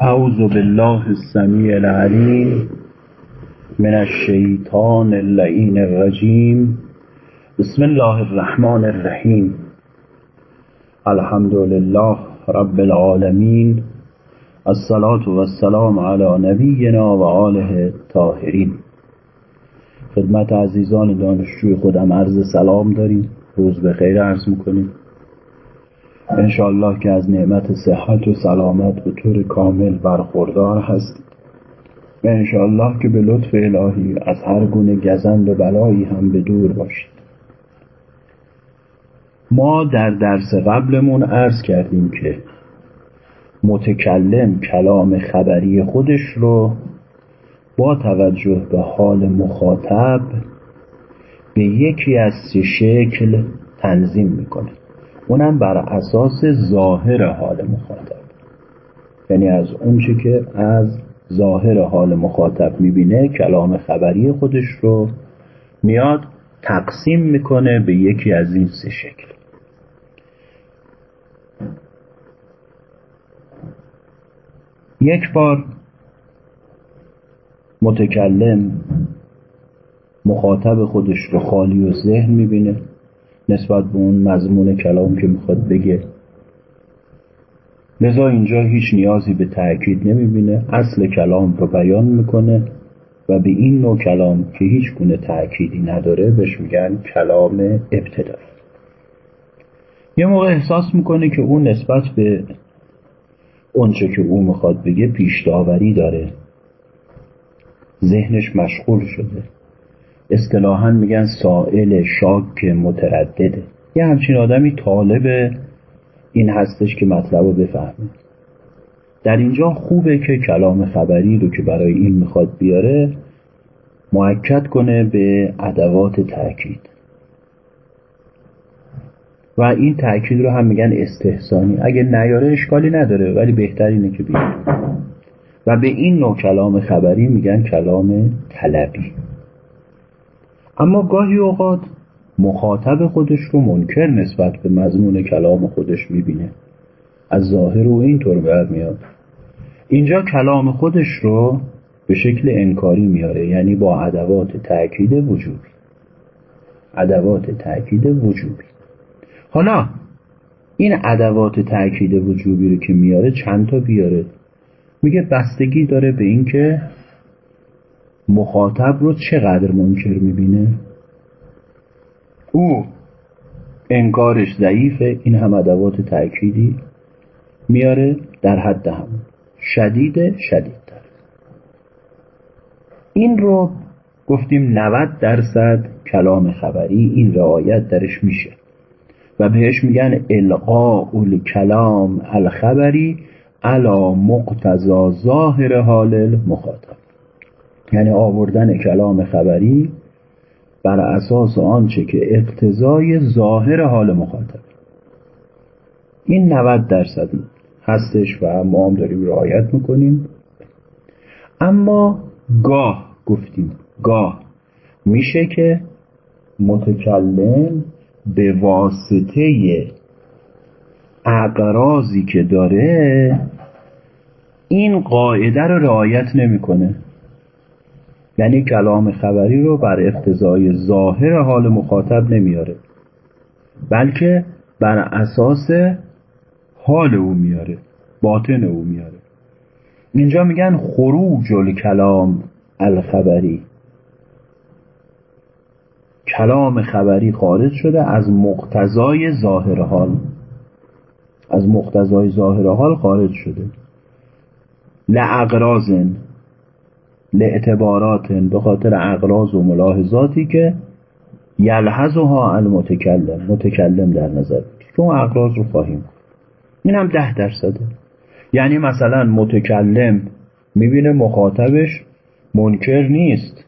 اعوذ بالله السمیع العلیم من الشیطان اللعین الرجیم. بسم الله الرحمن الرحیم. الحمد لله رب العالمین. الصلاة والسلام علی نبینا و آله طاهرین خدمت عزیزان دانشجوی خودم عرض سلام داریم. روز به خیر عرض می‌کنیم. انشاءالله که از نعمت صحت و سلامت به طور کامل برخوردار هستید و انشاءالله که به لطف الهی از هر گونه گزند و بلایی هم به دور باشید. ما در درس قبلمون عرض کردیم که متکلم کلام خبری خودش رو با توجه به حال مخاطب به یکی از سه شکل تنظیم می‌کنه اونم بر اساس ظاهر حال مخاطب. یعنی از اونچه که از ظاهر حال مخاطب می‌بینه کلام خبری خودش رو میاد تقسیم می‌کنه به یکی از این سه شکل. یک بار متکلم مخاطب خودش رو خالی و ذهن می‌بینه. نسبت به اون مضمون کلام که می‌خواد بگه. لذا اینجا هیچ نیازی به تأکید نمی‌بینه. اصل کلام رو بیان می‌کنه و به این نوع کلام که هیچ گونه تأکیدی نداره بهش میگن کلام ابتدایی یه موقع احساس می‌کنه که اون نسبت به اونچه که او می‌خواد بگه پیش داوری داره. ذهنش مشغول شده. اصطلاحا میگن سائل شاک متردده یه همچین آدمی طالب این هستش که مطلب رو بفهمه. در اینجا خوبه که کلام خبری رو که برای این می‌خواد بیاره معکد کنه به ادوات تأکید. و این تأکید رو هم میگن استحسانی. اگه نیاره اشکالی نداره ولی بهتر اینه که بیاره. و به این نوع کلام خبری میگن کلام طلبی. اما گاهی اوقات مخاطب خودش رو منکر نسبت به مضمون کلام خودش می‌بینه. از ظاهر و اینطور برمیاد اینجا کلام خودش رو به شکل انکاری میاره یعنی با ادوات تأکید وجوبی ادوات تأکید وجوبی حالا این ادوات تأکید وجوبی رو که میاره چند تا بیاره؟ میگه بستگی داره به اینکه مخاطب رو چقدر منکر می‌بینه؟ او انکارش ضعیفه این هم ادوات تأکیدی. میاره در حد هم. شدید شدیدتر. این رو گفتیم 90 درصد کلام خبری این رعایت درش میشه. و بهش میگن القاء الکلام الخبری علا مقتضا ظاهر حال المخاطب. یعنی آوردن کلام خبری بر اساس آنچه که اقتضای ظاهر حال مخاطب. این 90 درصد هستش و ما هم داریم رعایت می‌کنیم. اما گاه گفتیم گاه میشه که متکلم به واسطه اقرازی که داره این قاعده رو رعایت نمی‌کنه. یعنی کلام خبری رو بر اقتضای ظاهر حال مخاطب نمیاره بلکه بر اساس حال او میاره باطن او میاره. اینجا میگن خروج الکلام الخبری. کلام خبری خارج شده از مقتضای ظاهر حال. از مقتضای ظاهر حال خارج شده. لعقرازن لاعتبارات به خاطر اقراض و ملاحظاتی که یلحظها المتکلم متکلم در نظر که اون رو خواهیم این هم ده درصده. یعنی مثلا متکلم می‌بینه مخاطبش منکر نیست.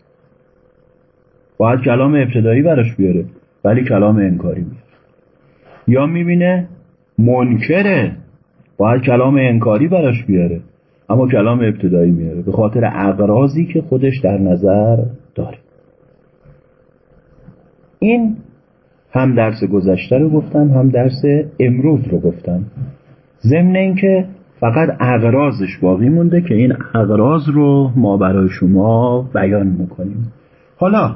باید کلام ابتدایی براش بیاره ولی کلام انکاری میاره یا می‌بینه منکره باید کلام انکاری براش بیاره. اما کلام ابتدایی میاره به خاطر اقرازی که خودش در نظر داره. این هم درس گذشته رو گفتم هم درس امروز رو گفتم ضمن اینکه فقط اغرازش باقی مونده که این اغراض رو ما برای شما بیان می‌کنیم. حالا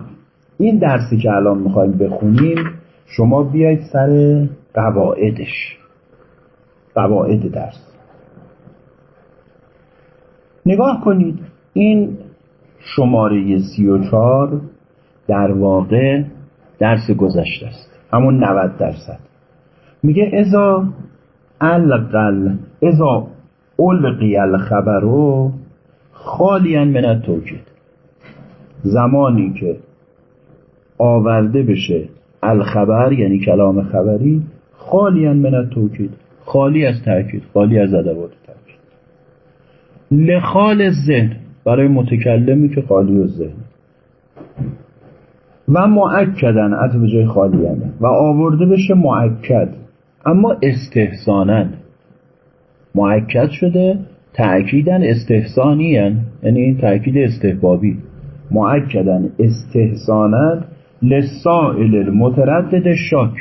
این درسی که الان می‌خوایم بخونیم شما بیاید سر قواعدش. قواعد درس. نگاه کنید. این شماره سی و چار در واقع درس گذشته است. همون 90 درصد. میگه ازا القل ازا القی الخبرو خالیا من التوکید. زمانی که آورده بشه الخبر یعنی کلام خبری خالیا من التوکید. خالی از تاکید خالی از ادوات. لخال ذهن. برای متکلمی که خالی و ذهن. و معکدن از به جای خالی و آورده بشه معکد اما استحسانن. معکد شده تأکیدن استحسانیان. یعنی این تأکید استحبابی. معکدن استحسانن لسائل المتردد شاک.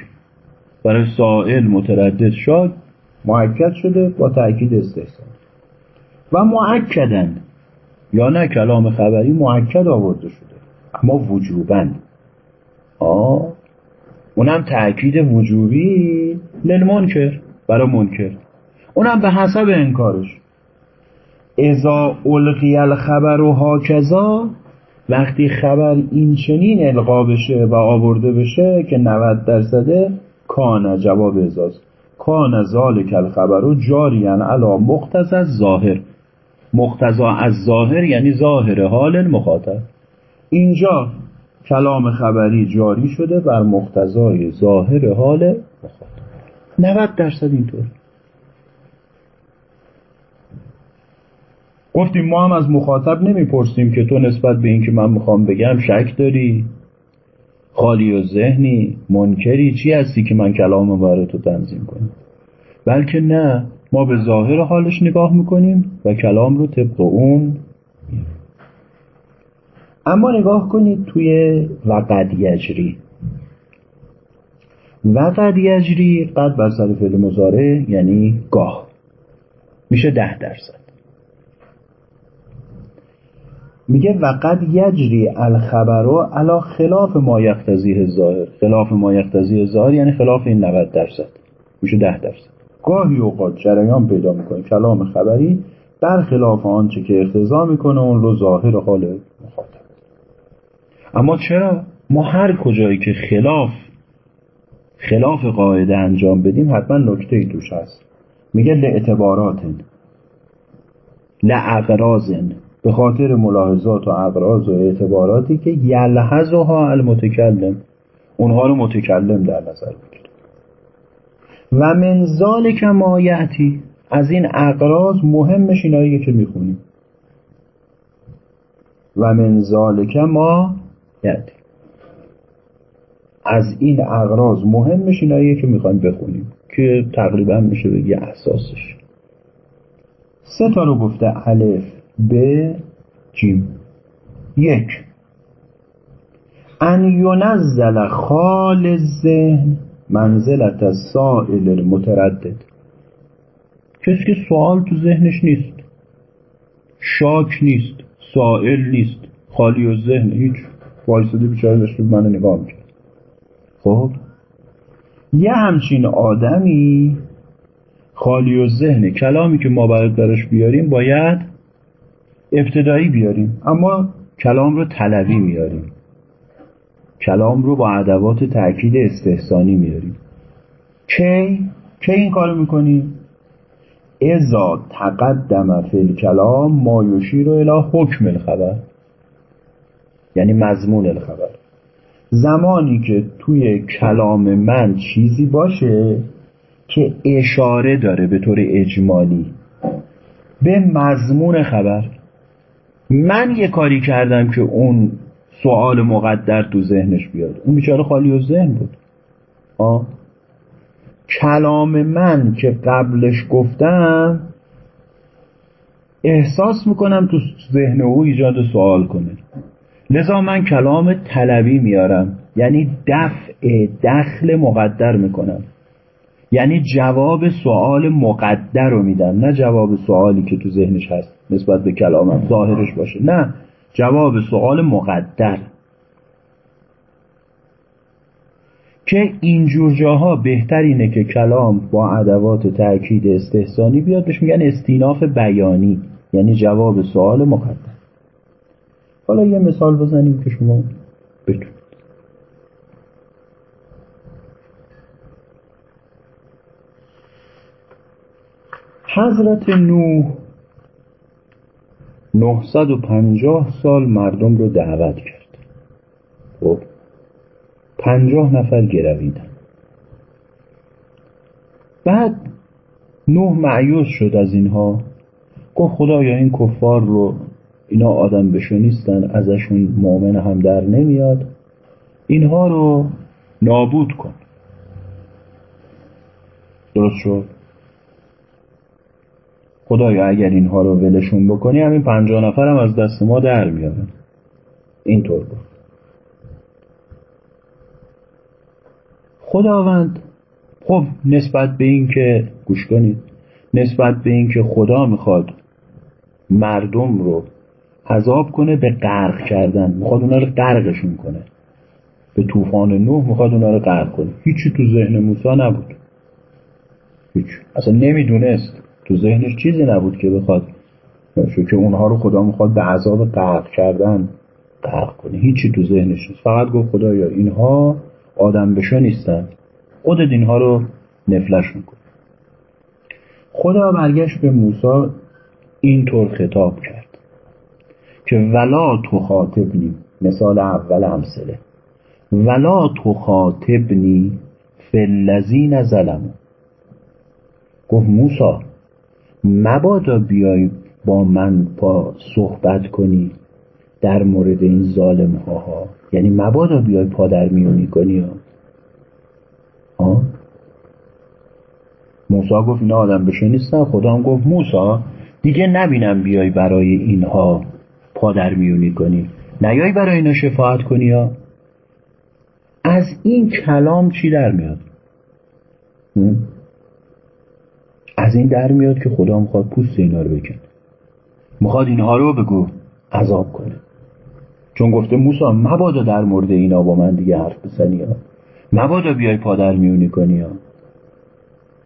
برای سائل متردد شاک معکد شده با تأکید استحسان. و معکدن یا نه کلام خبری معکد آورده شده. اما وجوبن. آه اونم تأکید وجوبی؟ للمنکر برای منکر. اونم به حسب انکارش. ازا القی الخبر و هاکزا وقتی خبر این چنین القا بشه و آورده بشه که 90 درصده کان جواب ازاست کان ذالک الخبر و جاریان علا مقتضى از ظاهر مقتضا از ظاهر یعنی ظاهر حال مخاطب. اینجا کلام خبری جاری شده بر مقتضای ظاهر حال مخاطب. 90 درصد اینطور. گفتیم ما هم از مخاطب نمی‌پرسیم که تو نسبت به اینکه من می‌خوام بگم شک داری؟ خالی و ذهنی؟ منکری؟ چی هستی که من کلام برای تو تنظیم کنم؟ بلکه نه. ما به ظاهر حالش نگاه می‌کنیم و کلام رو طبق اون اما نگاه کنید توی وقد یجری. وقد یجری قد بر سر فعل مزاره یعنی گاه. میشه ده درصد. میگه وقد یجری الخبرو علا خلاف ما یقتضیه ظاهر خلاف ما یقتضیه ظاهر یعنی خلاف این 90 درصد. میشه ده درصد. گاهی اوقات جریان پیدا می‌کنه. کلام خبری در خلاف آنچه که اقتضا می‌کنه اون رو ظاهر حال مخاطب. اما چرا؟ ما هر کجایی که خلاف خلاف قاعده انجام بدیم حتما نکته ای توش هست. میگه لاعتبارات لاغرازن به خاطر ملاحظات و اقراض و اعتباراتی که یلحظها المتکلم. اونها رو متکلم در نظر و من ذالک ما از این اقراض مهمش اینایی که می‌خونیم. و من ذالک ما از این اقراض مهمش اینایی که می‌خوایم بخونیم که تقریبا میشه بگی اساسش. سه تا رو گفته الف به جیم. یک. ان ینزل خال ذهن. منزلت از سائل المتردد. کسی که سوال تو ذهنش نیست. شاک نیست سائل نیست خالی و ذهن. هیچ وایساده بیچاره داشته منو نگاه می‌کرد. خب؟ یه همچین آدمی خالی و ذهن. کلامی که ما باید بیاریم باید ابتدایی بیاریم. اما کلام رو طلبی میاریم. کلام رو با ادوات تاکید استحسانی میاریم. کی؟ کی این کارو می‌کنیم ازا تقدم فی کلام ما یشیر الی حکم الخبر. یعنی مضمون الخبر. زمانی که توی کلام من چیزی باشه که اشاره داره به طور اجمالی به مضمون خبر. من یه کاری کردم که اون سوال مقدر تو ذهنش بیاد. اون بیچاره خالی و ذهن بود. آه. کلام من که قبلش گفتم احساس می‌کنم تو ذهن او ایجاد سوال کنه. لذا من کلام طلبی میارم. یعنی دفع دخل مقدر می‌کنم. یعنی جواب سوال مقدر رو میدن نه جواب سوالی که تو ذهنش هست نسبت به کلامم ظاهرش باشه. نه. جواب سوال مقدر. که اینجور جاها بهتر اینه که کلام با ادوات تأکید استحسانی بیاد بهش میگن استیناف بیانی یعنی جواب سوال مقدر. حالا یه مثال بزنیم که شما بتونید. حضرت نوح 950 سال مردم رو دعوت کرد. خب پنجاه نفر گرویدن. بعد نوح معیوز شد از اینها. گفت خدایا این کفار رو اینا آدم بشو نیستن ازشون مؤمن هم در نمیاد. اینها رو نابود کن. درست شد؟ خدایا اگر اینها رو ولشون بکنی همین پنجاه نفرم از دست ما در میارن. اینطور گفت خداوند خب نسبت به این که گوش کنید نسبت به این که خدا می‌خواد مردم رو عذاب کنه به غرق کردن می‌خواد اونا رو غرقشون کنه. به طوفان نوح می‌خواد اونا رو غرق کنه. هیچی تو ذهن موسی نبود. هیچ. اصلا نمی‌دونست. تو ذهنش چیزی نبود که بخواد شو که اونها رو خدا می‌خواد به عذاب غرق کردن غرق کنه. هیچی تو ذهنش نیست. فقط گفت خدایا اینها آدم بشو نیستن. خودت اینها رو نفلش میکن خدا برگشت به موسی اینطور خطاب کرد که ولا تو خاطبنی مثال اول همسله. ولا تو خاطبنی فلذین ظلموا. گفت موسی مبادا بیای با من پا صحبت کنی در مورد این ظالم ها یعنی مبادا بیای پا در میونی کنی. ها ها موسا گفت اینا آدم بشه نیستن. خدا هم گفت موسا دیگه نبینم بیای برای اینها پا در میونی کنی. نیای برای اینا شفاعت کنی ها از این کلام چی در میاد؟ از این در میاد که خدا می‌خواد پوست اینا رو بکنه می‌خواد اینها رو بگو عذاب کنه. چون گفته موسا مبادا در مورد اینا با من دیگه حرف بزنی ها. مبادا بیای پادر میونی کنی ها.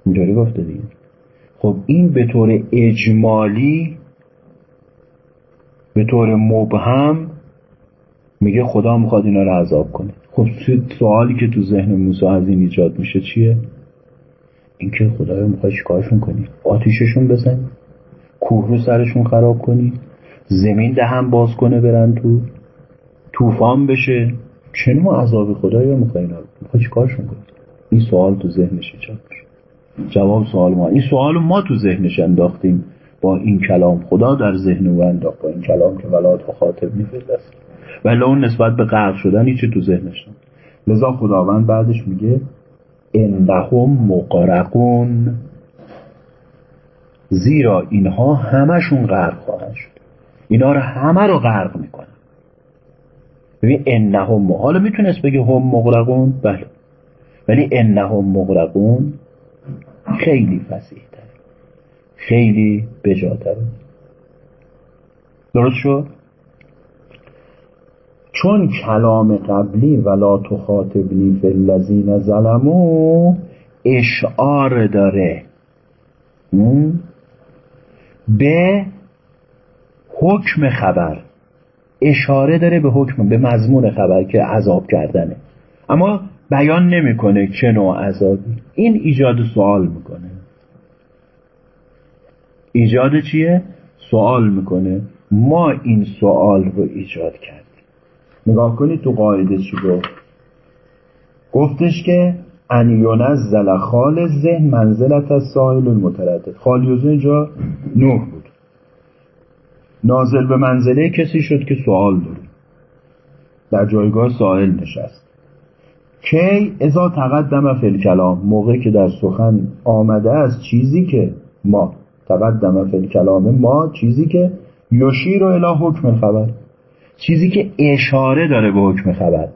اینجوری گفته دیگه. خب این به طور اجمالی به طور مبهم میگه خدا می‌خواد اینا رو عذاب کنه. خب سوالی که تو ذهن موسی از این ایجاد میشه چیه؟ اینکه خدایا می‌خوای چیکارشون کنی؟ آتیششون بزنی کوه رو سرشون خراب کنی زمین دهم باز کنه برن تو طوفان بشه. چه نوع عذاب خدایا می‌خوای اینا می‌خوای چیکارشون کنی؟ این سوال تو ذهنش میشه. جواب سوال ما این سوال ما تو ذهنش انداختیم با این کلام. خدا در ذهن او انداخت با این کلام که ولاد و خاطب است ولی اون نسبت به غرق شدن هیچی تو ذهنش؟ لذا خداوند بعدش میگه انهم مقرقون. زیرا اینها همشون غرق خواهند شد. اینا رو همه رو غرق می‌کنن. ببین انهم حالا می‌تونست بگه هم مغرقون بله. ولی انهم مغرقون خیلی فسیح خیلی بجاتره درست شد؟ چون کلام قبلی ولا تخاطبنی فی الذین ظلمو اشعار داره. به حکم خبر. اشاره داره به حکم به مضمون خبر که عذاب کردنه. اما بیان نمی‌کنه چه نوع عذابی این ایجاد سوال می‌کنه. ایجاد چیه؟ سوال می‌کنه. ما این سوال رو ایجاد کرد نگاه کنید تو قاعده چی گفت؟ گفتش که ان ینزل خال ذهن منزلت از سائل المتردد خالیوزه اینجا نوح بود. نازل به منزله کسی شد که سوال داره. در جایگاه سائل نشست. کی ازا تقدم فی کلام موقعی که در سخن آمده است چیزی که ما تقدم فی کلام ما چیزی که یشیر و اله حکم خبر. چیزی که اشاره داره به حکم خبر.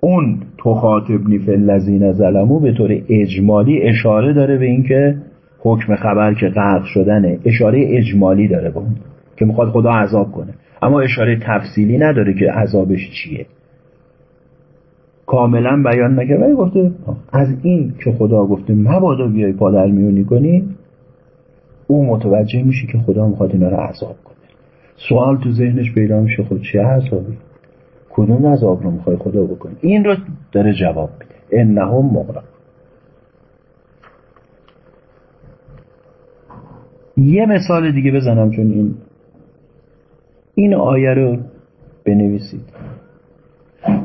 اون تو فی الذین ظلمو به طور اجمالی اشاره داره به اینکه حکم خبر که غرق شدنه. اشاره اجمالی داره به اون که می‌خواد خدا عذاب کنه. اما اشاره تفصیلی نداره که عذابش چیه. کاملا بیان نکرد. ولی گفته از این که خدا گفته مبادا بیای پادر میونی کنی او متوجه میشه که خدا می‌خواد اینا رو عذاب کنه. سوال تو ذهنش پیدا میشه خود چه عذابی؟ کدوم عذاب رو می‌خوای خدا بکنی؟ این رو داره جواب میده. انهم مغرق. یه مثال دیگه بزنم چون این این آیه رو بنویسید.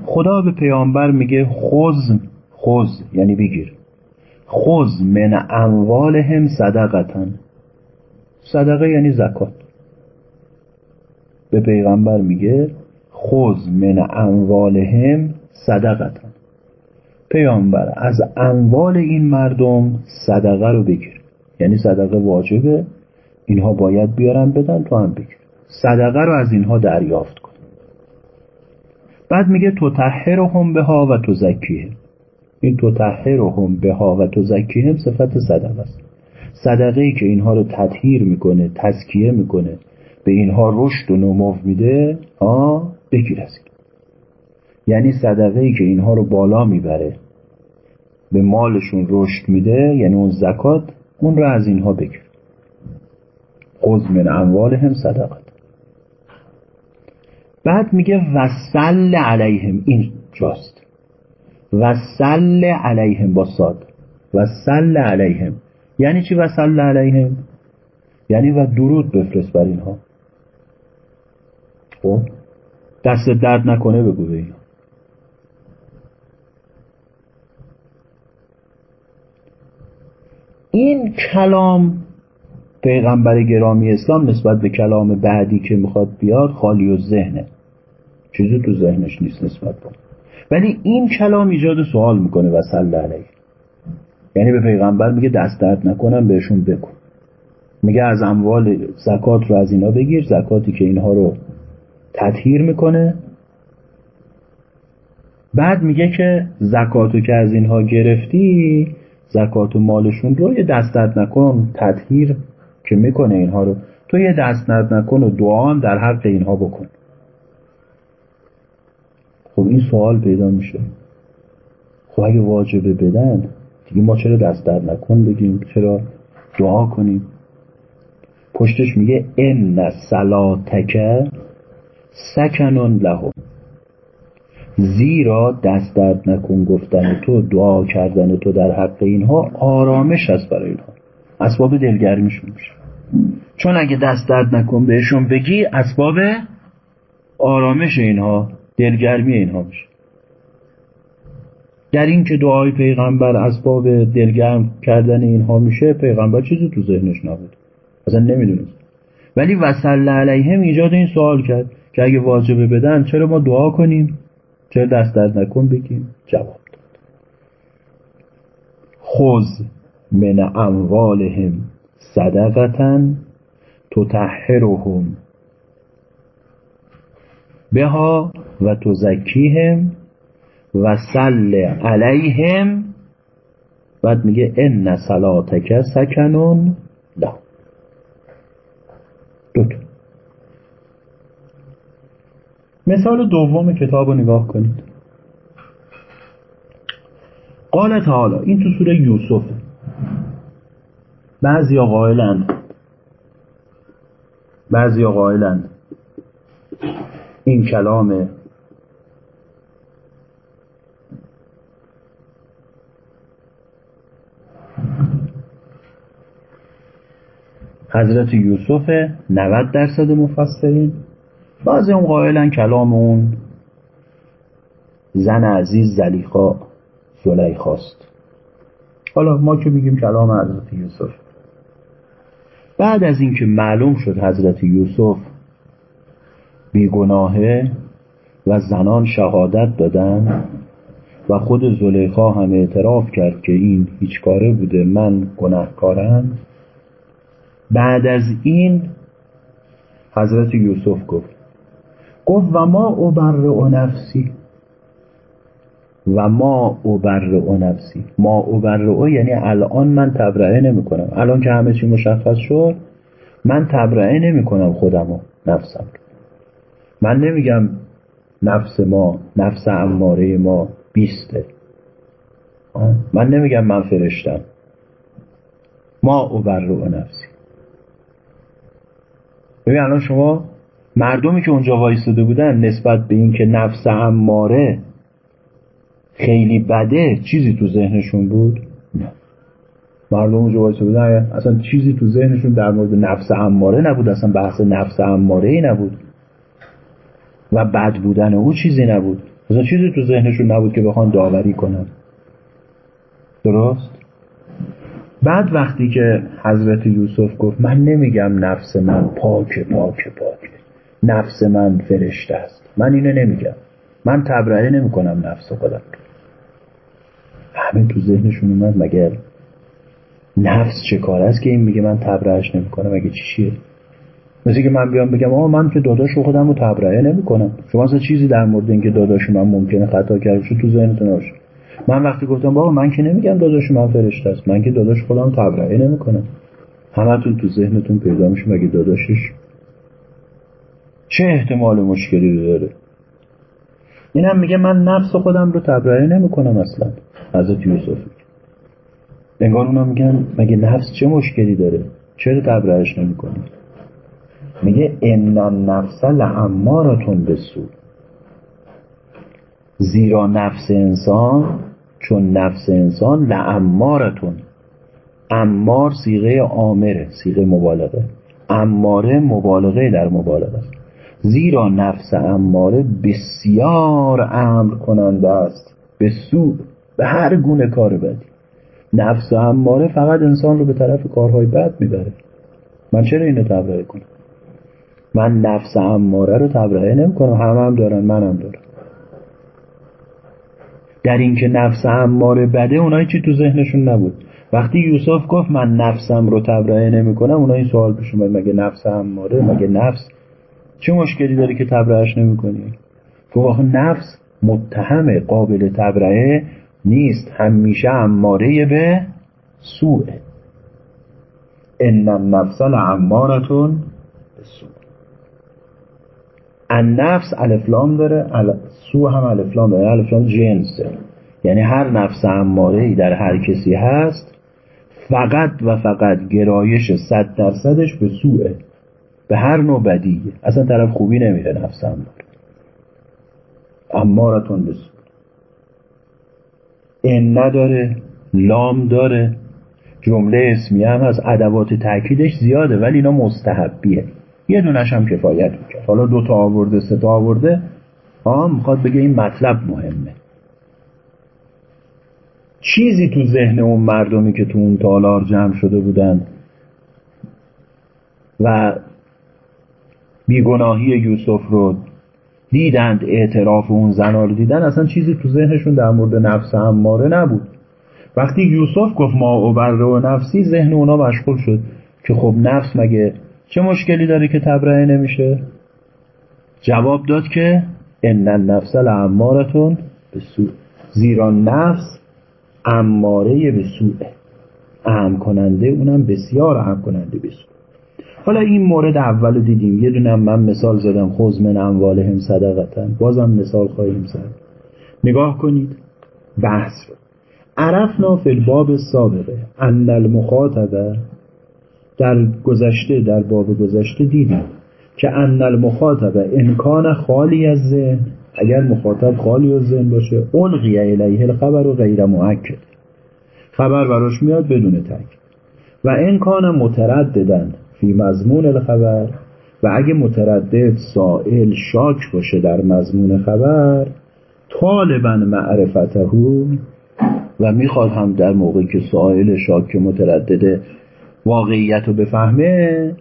خدا به پیامبر میگه خوز خوز یعنی بگیر. خوز من اموالهم صدقتن. صدقه یعنی زکات. به پیغمبر میگه خوز من اموالهم صدقتن پیامبر از اموال این مردم صدقه رو بگیر. یعنی صدقه واجبه اینها باید بیارن بدن تو هم بگیر. صدقه رو از اینها دریافت کن. بعد میگه تو هم به ها و تو زکیه این تو هم به ها و تو زکیه صفت صدقه است. صدقه ای که اینها رو تطهیر می‌کنه تزکیه می‌کنه. به اینها رشد و نمو میده آه بگیر از یعنی صدقه ای که اینها رو بالا می‌بره به مالشون رشد میده یعنی اون زکات اون رو از اینها بگیر. خذ من اموالهم صدقت. بعد میگه وسل علیهم این جاست. وسل علیهم با ساد وسل علیهم. یعنی چی وسل علیهم؟ یعنی و درود بفرست بر اینها. خب؟ دست درد نکنه بگو به اینها این کلام پیغمبر گرامی اسلام نسبت به کلام بعدی که می‌خواد بیاد خالی و ذهنه. چیزی تو ذهنش نیست نسبت با ولی این کلام ایجاد سوال می‌کنه و علیه یعنی به پیغمبر میگه دست درد نکنم بهشون بکن. میگه از اموال زکات رو از اینا بگیر زکاتی که اینها رو تطهیر می‌کنه. بعد میگه که زکاتو که از اینها گرفتی زکات و مالشون رو یه دست درد نکن تطهیر که می‌کنه اینها رو. تو یه دست نکن و دعا در حق اینها بکن. خب این سوال پیدا میشه. خب اگه واجبه بدن دیگه ما چرا دست درد نکن بگیم؟ چرا دعا کنیم؟ پشتش میگه ان صلاتک سکنون لهم. زیرا دست درد نکن گفتن تو دعا کردن تو در حق اینها آرامش است برای اینها. اسباب دلگرمیشون میشه. چون اگه دست درد نکن بهشون بگی اسباب آرامش اینها دلگرمی اینها میشه. در این که دعای پیغمبر اسباب دلگرم کردن اینها میشه پیغمبر چیزی تو ذهنش نبود. اصلا نمی‌دونست. ولی وصل علیهم ایجاد این سوال کرد. که اگه واجبه بدن چرا ما دعا کنیم؟ چرا دست درد نکن بگیم؟ جواب داد. خوز من اموالهم صدقتا تطهرهم. بها و تزکیهم و سل علیهم. بعد میگه ان صلاتک سکنون. له دوتا مثال دوم کتاب رو نگاه کنید. قال تعالی این تو سوره یوسف. بعضی قائلند بعضی قائلند این کلام حضرت یوسف 90 درصد مفسرین. بعضی اون قائلن کلام اون زن عزیز زلیخا زلیخاست. حالا ما که میگیم کلام حضرت یوسف. بعد از اینکه معلوم شد حضرت یوسف بیگناهه و زنان شهادت دادن و خود زلیخا هم اعتراف کرد که این هیچ کاره بوده من گناهکارم. بعد از این حضرت یوسف گفت گفت و ما ابرع نفسی. و ما ابرع نفسی. ما ابرع یعنی الان من تبرئه نمی کنم الان که همه چی مشخص شد من تبرئه نمی کنم خودمو نفسم. من نمیگم نفس ما نفس اماره ما بیسته. من نمیگم من فرشتم. ما ابرع نفسی. ببین الان شما مردمی که اونجا وایستاده بودن نسبت به اینکه نفس اماره خیلی بده چیزی تو ذهنشون بود؟ نه. مردم اونجا وایستاده بودن اصلا چیزی تو ذهنشون در مورد نفس اماره نبود؟ اصلا بحث نفس اماره ای نبود؟ و بد بودن او چیزی نبود. اصلا چیزی تو ذهنشون نبود که بخوان داوری کنن. درست؟ بعد وقتی که حضرت یوسف گفت من نمیگم نفس من پاک پاک پاک نفس من فرشته است. من اینو نمیگم. من تبرئه نمی‌کنم نفس خودم. همین تو ذهنشون اومد مگر نفس چه کار است که این میگه من تبرئهش نمی‌کنم؟ مگه چیه؟ مثل که من بیام بگم آه من که داداش خودم رو تبرئه نمی‌کنم. شما اصلا چیزی در مورد اینکه داداش من ممکنه خطا کرده تو ذهنتون باشه من وقتی گفتم بابا من که نمیگم داداش من فرشته است. من که داداش خودم تبرئه نمی‌کنم. همتون تو ذهنتون پیدا میشه مگه داداشش چه احتمال مشکلی داره؟ اینم میگه من نفس خودم رو تبرئه نمی‌کنم اصلا حضرت یوسف. انگار اونا میگن مگه نفس چه مشکلی داره؟ چرا تبرئهش نمی‌کنی؟ میگه ان النفس لعمارتون بسو زیرا نفس انسان چون نفس انسان لعمارتون امار سیغه آمره سیغه مبالغه. اماره مبالغه در مبالغه است. زیرا نفس اماره بسیار امر کننده است. به سو به هر گونه کار بدی. نفس اماره فقط انسان رو به طرف کارهای بد می‌بره. من چرا اینو تبرئه کنم؟ من نفس اماره رو تبرئه نمی‌کنم. همه هم دارن منم دارم در اینکه نفس اماره بده اونایی چی تو ذهنشون نبود. وقتی یوسف گفت من نفسم رو تبرئه نمی‌کنم اونایی سوال پیش اومد مگه نفس اماره مگه نفس چه مشکلی داری که تبرئهش نمی‌کنی؟ گفت نفس متهم قابل تبرئه نیست همیشه اماره به سوء ان النفس لعمارتون به سوء. النفس الفلام داره سو هم الفلام داره الفلام جنسه یعنی هر نفس اماره در هر کسی هست فقط و فقط گرایش صد درصدش به سوءه. به هر نوع بدیه اصلا طرف خوبی نمیره نفس اماره امارتون به سوء این نداره لام داره. جمله اسمی هم از ادوات تاکیدش زیاده ولی اینا مستحبیه. یه دونش هم کفایت می‌کرد. حالا دو تا آورده سه تا آورده. آه می‌خواد بگه این مطلب مهمه. چیزی تو ذهن اون مردمی که تو اون تالار جمع شده بودن و بیگناهی یوسف رو دیدند اعتراف اون زنا رو دیدن اصلا چیزی تو ذهنشون در مورد نفس اماره نبود. وقتی یوسف گفت ما اوبر و نفسی ذهن اونا مشغول شد که خب نفس مگه چه مشکلی داره که تبرئه نمیشه؟ جواب داد که ان النفس لعمارتون به سوء زیرا نفس اماره به سوء اهم کننده اونم بسیار اهم کننده به سوء حالا این مورد اول دیدیم. یه دونم من مثال زدم خوز من اموالهم صدقتن. بازم مثال خواهیم زد. نگاه کنید. بحث رو. عرفنا فی الباب سابقه. ان المخاطبه در گذشته در باب گذشته دیدیم که ان المخاطب امکان خالی از ذهن. اگر مخاطب خالی از ذهن باشه القی الیه الخبر و غیر مؤکد. خبر براش میاد بدون تاکید و امکان مترددن. فی مضمون الخبر و اگه متردد سائل شاک باشه در مضمون خبر طالبا معرفته و می‌خواد هم در موقعی که سائل شاک متردده واقعیت رو بفهمه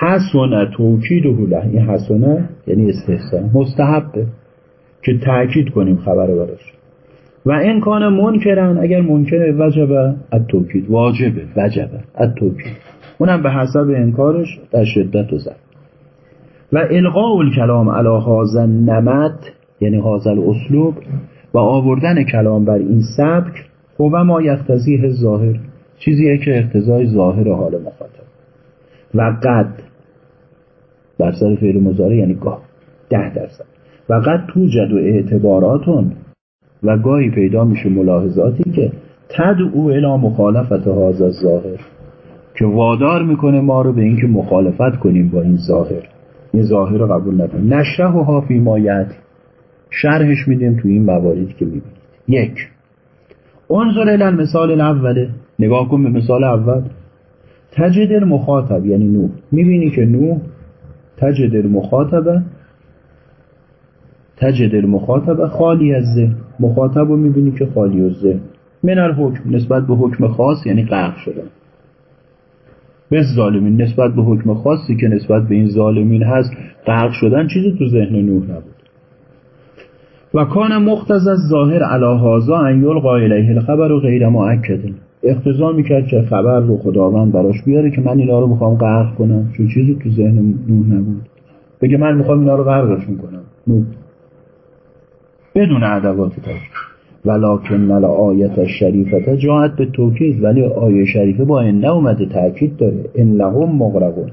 حسن توکید له. این حسنه یعنی استحسان مستحبه که تاکید کنیم خبر براش. و این کان منکرن اگر منکر وجبه ات توکید واجبه وجبه ات توکید اونم به حسب انکارش در شدت و زد. و القاء الکلام علی هذا نمت یعنی هذا اسلوب و آوردن کلام بر این سبک و ما یختزیه ظاهر چیزیه که اقتضای ظاهر حال مخاطب. و قد بر سر فعل مزاره یعنی گاه ده درصد. و قد توجد و اعتباراتون و گاهی پیدا میشه ملاحظاتی که تدعو الی مخالفت هذا ظاهر که وادار می‌کنه ما رو به اینکه مخالفت کنیم با این ظاهر. این ظاهر رو قبول نکنیم. نشره و حافی مایت شرحش میدیم تو این مواردی که می‌بینید. یک. انظر الان مثال الاوله نگاه کن به مثال اول. تجد المخاطب یعنی نوح. می‌بینی که نوح تجد المخاطبه تجد المخاطبه خالی از ذهن. مخاطب رو می‌بینی که خالی از ذهن. من الحکم نسبت به حکم خاص یعنی غرق شدن. به ظالمین. نسبت به حکم خاصی که نسبت به این ظالمین هست غرق شدن چیزی تو ذهن نوح نبود. و کان مختز از ظاهر علا هازا ان یلقا الیه الخبر و غیر مؤکد. اقتضا می‌کرد که خبر رو خداوند براش بیاره که من اینا رو می‌خوام غرق کنم. چون چیزی تو ذهن نوح نبود. بگه من می‌خوام اینا رو غرقشون کنم نوح. بدون ادوات تاکید ولکن آیت شریفت جاعت به توکید ولی آیه شریفه با ان اومده تاکید داره. انهم مغرقون.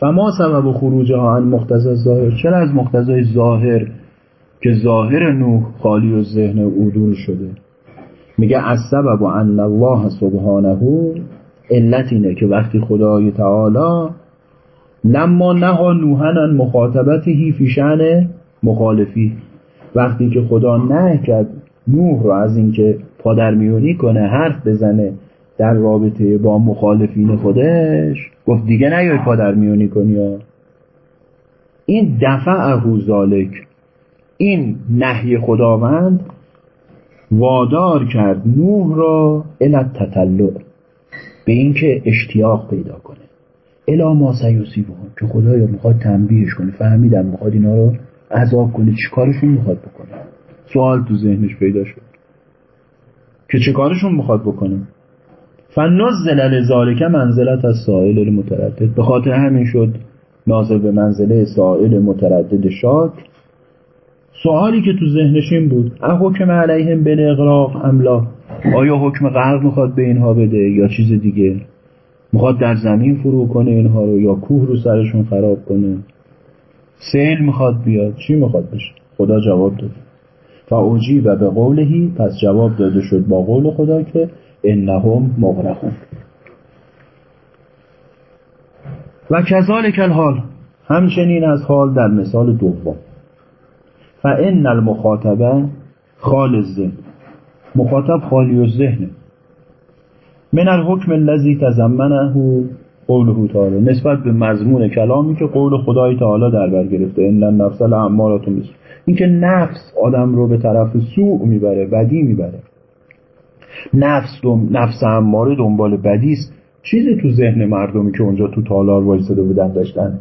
فما سبب خروج عن مقتضى ظاهر؟ چرا از مقتضای ظاهر؟ که ظاهر نوح خالی و ذهن او شده. میگه از سبب ان الله سبحانه علت اینه که وقتی خدای تعالی لما نها نوحن ان مخاطبته فی شأن مخالفی. وقتی که خدا نه کرد نوح رو از اینکه پادرمیونی کنه حرف بزنه در رابطه با مخالفین خودش گفت دیگه نیای پادرمیونی کنی ها. این دفع ذالک این نهی خداوند وادار کرد نوح را الت تطلع به اینکه اشتیاق پیدا کنه. الا ما سیوسیبهم که خدایا می‌خواد تنبیهش کنه. فهمیدم می‌خواد اینا رو عذاب کنه. چیکارشون می‌خواد بکنه؟ سوال تو ذهنش پیدا شد. که چه کارشون می‌خواد بکنه؟ فنزل لذالک منزلت از سائل المتردد. به خاطر همین شد نازل به منزله سائل متردد شاد. سوالی که تو ذهنش این بود حکم علیهم بن اغراق املا آیا حکم غرق می‌خواد به اینها بده یا چیز دیگه؟ می‌خواد در زمین فرو کنه اینها رو یا کوه رو سرشون خراب کنه؟ سیل می‌خواد بیاد چی می‌خواد بشه؟ خدا جواب داد فاوجی و به قولهی پس جواب داده شد با قول خدا که انهم مغرقون. و کذالک الحال. همچنین از حال در مثال دوم. فان المخاطبه خال الذهن. مخاطب خالی و ذهنه من الحکم الذی تزمنه قوله تعالی نسبت به مضمون کلامی که قول خدای تعالی در بر گرفته ان النفس لامارتون این اینکه نفس آدم رو به طرف سوء می‌بره بدی می‌بره. نفس دم... نفس اماره دنبال بدی است. چیزی تو ذهن مردمی که اونجا تو تالار وایساده بودن داشتن.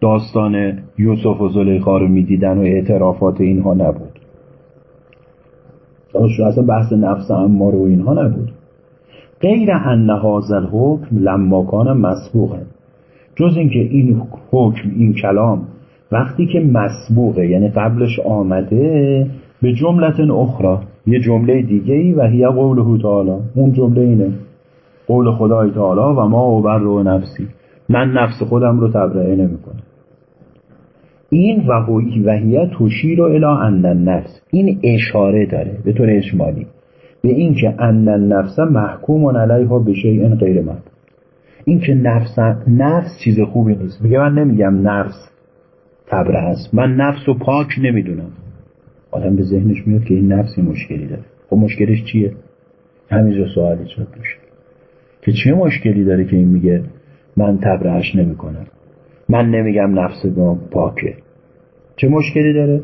داستان یوسف و زلیخا رو می‌دیدن و اعترافات اینها نبود. اصلا بحث نفس اماره و اینها نبود. غیر ان هذا الحکم لما کان مسبوقه. جز اینکه این حکم این کلام وقتی که مسبوقه یعنی قبلش آمده به جملت اخرى یه جمله دیگه ای و هی قوله تعالی. اون جمله اینه. قول خدای تعالی و ما اوبر رو نفسی. من نفس خودم رو تبرئه نمی‌کنم. این وحی وحیه توشیر رو الی ان النفس. این اشاره داره. به طور اجمالی. به اینکه ان النفس محکوم علیها به شیء غیر من اینکه نفس نفس چیز خوبی نیست. میگه من نمیگم نفس تبره است. من نفس رو پاک نمی‌دونم. آدم به ذهنش میاد که این نفسی مشکلی داره. خب مشکلش چیه؟ همینجا سوال ایجاد میشه. که چه مشکلی داره که این میگه من تبرهش نمی‌کنم؟ من نمیگم نفس پاکه. چه مشکلی داره؟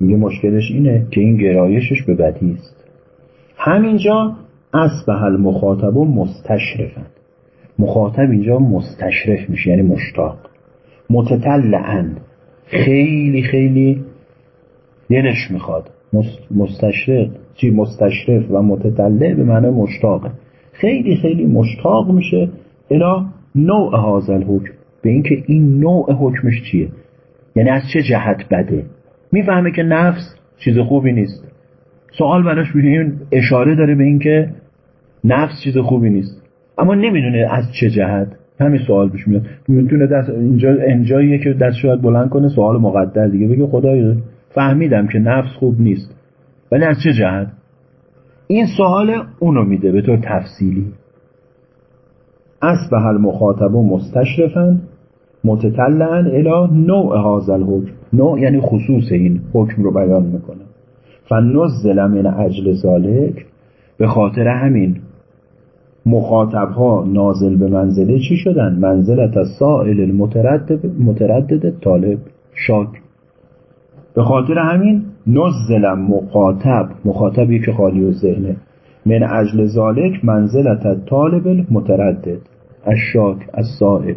میگه مشکلش اینه که این گرایشش به بدی است. همینجا اصبح المخاطب مستشرفن. مخاطب اینجا مستشرف میشه یعنی مشتاق. متطلعن. خیلی خیلی دلش می‌خواد. مستشرف چی؟ مستشرف و متطلع به معنی مشتاقه. خیلی خیلی مشتاق میشه الا نوع هازل حکم به اینکه این نوع حکمش چیه؟ یعنی از چه جهت بده؟ می‌فهمه که نفس چیز خوبی نیست. سوال براش این اشاره داره به اینکه نفس چیز خوبی نیست. اما نمی‌دونه از چه جهت. همین سوال پیش میاد. می‌تونه دست اینجا انجاییه که دست شاید بلند کنه سوال مقدر دیگه بگه خدای فهمیدم که نفس خوب نیست. ولی از چه جهت؟ این سوال اونو میده به طور تفصیلی. اصبح المخاطب مستشرفا متطلعا الى نوع هذا الحکم. نوع یعنی خصوص این حکم رو بیان می‌کنه. فنزل من اجل ذالک به خاطر همین. مخاطب ها نازل به منزله چی شدن؟ منزلت از سائل المتردد متردد طالب. شاک. به خاطر همین نزل مخاطب مخاطبی که خالی و ذهنه. من اجل ذالک منزلت طالب المتردد. از شاک از سائل.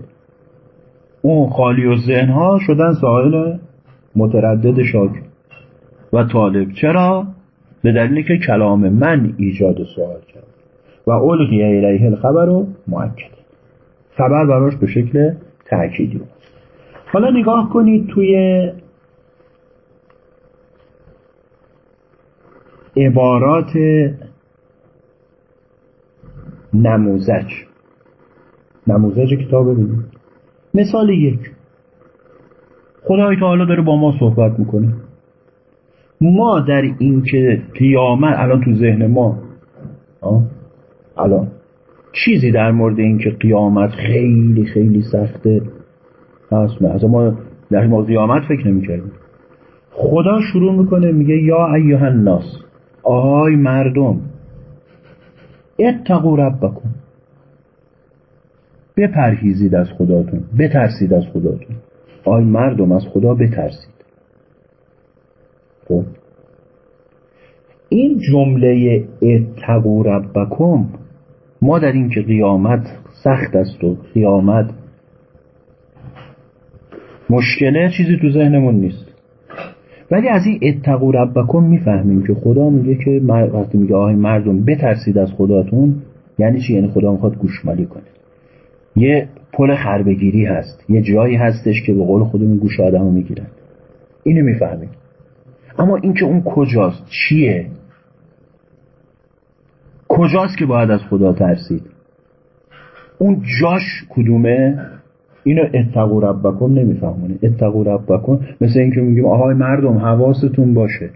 اون خالی و ذهن ها شدن سائل متردد شاک. و طالب چرا؟ به دلیلی که کلام من ایجاد سوال کرد. و القی الیه الخبر رو مؤکد. خبر براش به شکل تأکیدی بود. حالا نگاه کنید توی عبارات نموزج. نموزج کتاب ببینید. مثال یک. خدای تعالی داره با ما صحبت می‌کنه. ما در اینکه قیامت الان تو ذهن ما؟ الان. چیزی در مورد اینکه قیامت خیلی خیلی سخته. هست نه. ما در مورد قیامت فکر نمی‌کردیم. خدا شروع می‌کنه میگه یا ایها الناس آهای مردم اتقوا ربکم. بپرهیزید از خداتون بترسید از خداتون. آی مردم از خدا بترسید. خب. این جمله اتقوا ربکم ما در این که قیامت سخت است و قیامت مشکله چیزی تو ذهنمون نیست. ولی از این اتقو ربکم می‌فهمیم که خدا میگه که وقتی میگه آهای مردم بترسید از خداتون یعنی چی؟ یعنی خدا می‌خواد گوشمالی کنه. یه پل خربگیری هست. یه جایی هستش که به قول خودمون گوش آدمو می‌گیرن. اینو می‌فهمیم. اما اینکه اون کجاست؟ چیه؟ کجاست که باید از خدا ترسید؟ اون جاش کدومه؟ اینو اتقو ربکم نمیفهمونه اتقو ربکم مثل اینکه میگیم آهای مردم حواستون باشه.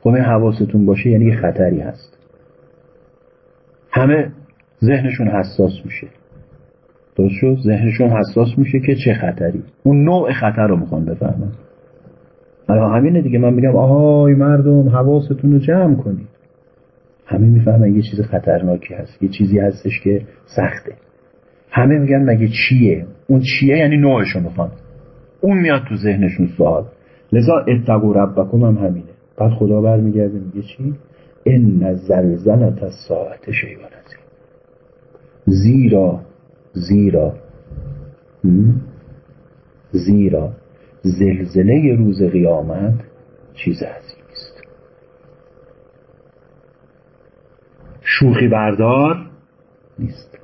خب این حواستون باشه یعنی خطری هست. همه ذهنشون حساس میشه. درست شد؟ ذهنشون حساس میشه که چه خطری. اون نوع خطر رو می‌خوان بفهمن. الان همینه دیگه من میگم آهای مردم حواستون رو جمع کنید. همه می‌فهمن یه چیز خطرناکی هست یه چیزی هستش که سخته. همه میگن مگه چیه؟ اون چیه یعنی نوعشو می‌خوان. اون میاد تو ذهنشون سوال. لذا اتقو ربکم هم همینه. بعد خدا برمیگرده میگه چی؟ ان زلزلت از ساعت شیوان زیرا زیرا زیرا. زلزله روز قیامت چیز عظیمی است شوخی بردار نیست.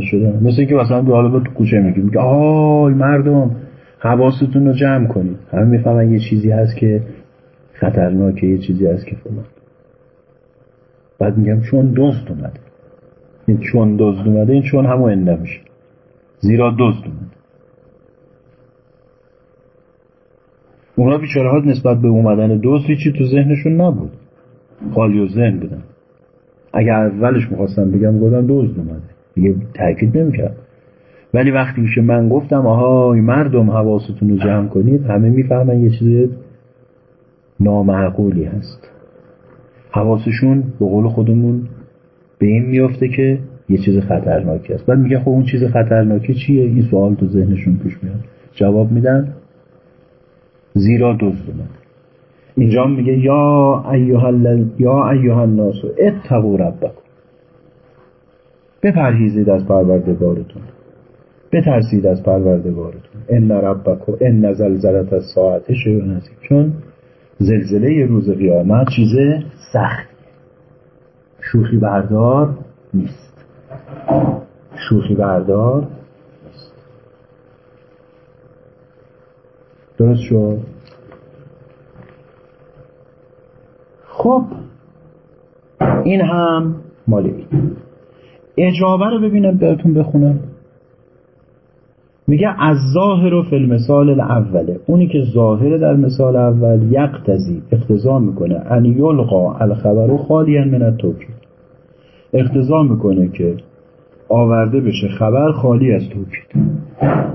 شده؟ مثل اینکه مثلا به حالا تو کوچه میگیم میگه آی مردم حواستون رو جمع کنید. همه می‌فهمن یه چیزی هست که خطرناکه یه چیزی هست که فلان. بعد میگم چون دزد اومده. این چون دزد اومده این چون همو انده میشه. زیرا دزد اومده. اونا بیچاره ها نسبت به اومدن دزد چی تو ذهنشون نبود. خالی و ذهن بودن اگر اولش می‌خواستم بگم گفتم دزد اومده. دیگه تاکید نمی‌کرد. ولی وقتی که من گفتم آهای مردم حواستون رو جمع کنید همه می‌فهمن یه چیز نامعقولی هست. حواسشون به قول خودمون به این میفته که یه چیز خطرناکی است. بعد میگه خب اون چیز خطرناکی چیه؟ این سوال تو ذهنشون پیش میاد. جواب میدن زیرا دزد اینجا میگه یا ایها یا ایها الناس اتقوا ربکم. بپرهیزید از پروردگارتون. بترسید از پروردگارتون. ان ربکم ان زلزلت از ساعت شیء چون زلزله روز قیامت چیز سخت. شوخی بردار نیست. شوخی بردار نیست. درست شد؟ خب این هم مال این. اجابه رو ببینم براتون بخونم. میگه از ظاهر و فیلمسال الاوله اونی که ظاهره در مثال اول یقتزی اقتضا می‌کنه. ان یلقا الخبر خالیا من التوکید. اقتضا می‌کنه که آورده بشه. خبر خالی از توکید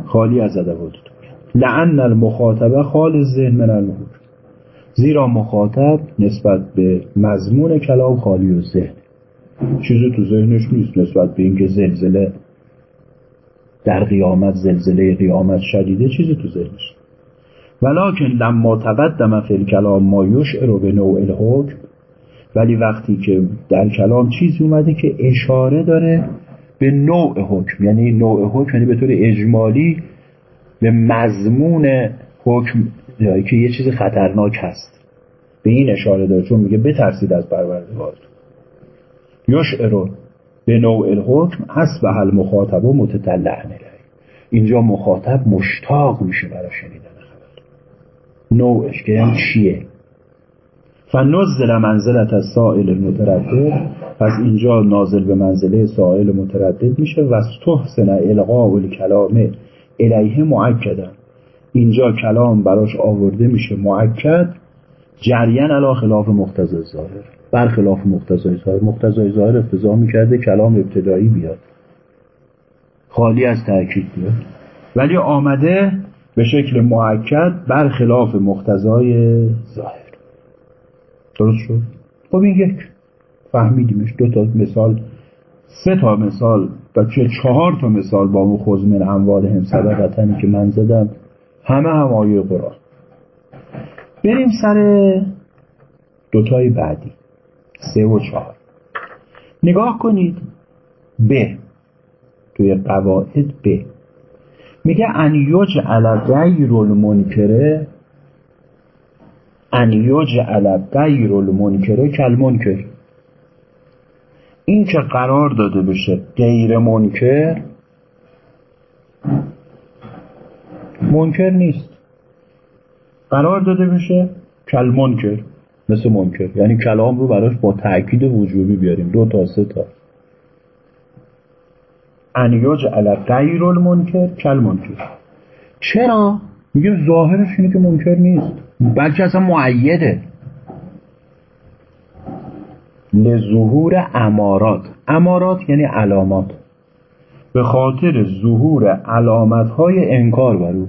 خالی از ادوات توکید لعن المخاطبه خال ذهن من المحور زیرا مخاطب نسبت به مضمون کلام خالی و ذهن. چیزی تو ذهنش نیست نسبت به اینکه زلزله در قیامت زلزله قیامت شدیده چیزی تو ذهنش. ولکن لما تقدم فی الکلام ما یشعر به نوع الحکم ولی وقتی که در کلام چیزی اومده که اشاره داره به نوع حکم یعنی نوع حکم یعنی به طور اجمالی به مضمون حکم که یه چیز خطرناک هست. به این اشاره داره چون میگه بترسید از پروردگارتون یشعر به نوع الحکم اصبح المخاطب و متطلع اینجا مخاطب مشتاق میشه برای شنیدن خبر. نوعش که یعنی چیه؟ فنزل منزلت از سائل متردد. پس اینجا نازل به منزله سائل متردد میشه. و استحسن القاء الکلام الیه معکدن اینجا کلام براش آورده میشه معکد جریان علا خلاف مقتضای ظاهر. برخلاف مقتضای ظاهر. مقتضای ظاهر افتضاح می‌کرده کلام ابتدایی بیاد. خالی از تأکید بیاد. ولی آمده به شکل معکد برخلاف مقتضای ظاهر. درست شد؟ خب این یک فهمیدیمش دو تا مثال سه تا مثال و چه چهار تا مثال با مخوز من اموال هم صدقتنی که من زدم همه هم آیه قرآن. بریم سر دوتای بعدی سه و چهار. نگاه کنید ب توی قواعد ب. میگه ان یجعل غیر المنکره ان یجعل غیر المنکره کل منکر این که قرار داده بشه غیر منکر منکر نیست. قرار داده بشه کل منکر مثل منکر. یعنی کلام رو براش با تأکید وجوبی بیاریم. دو تا سه تا. ان یجعل غیر المنکر کل منکر چرا؟ میگه ظاهرش اینه که منکر نیست. بلکه اصلا معیده. لظهور امارات. امارات یعنی علامات. به خاطر ظهور علامت های انکار بر او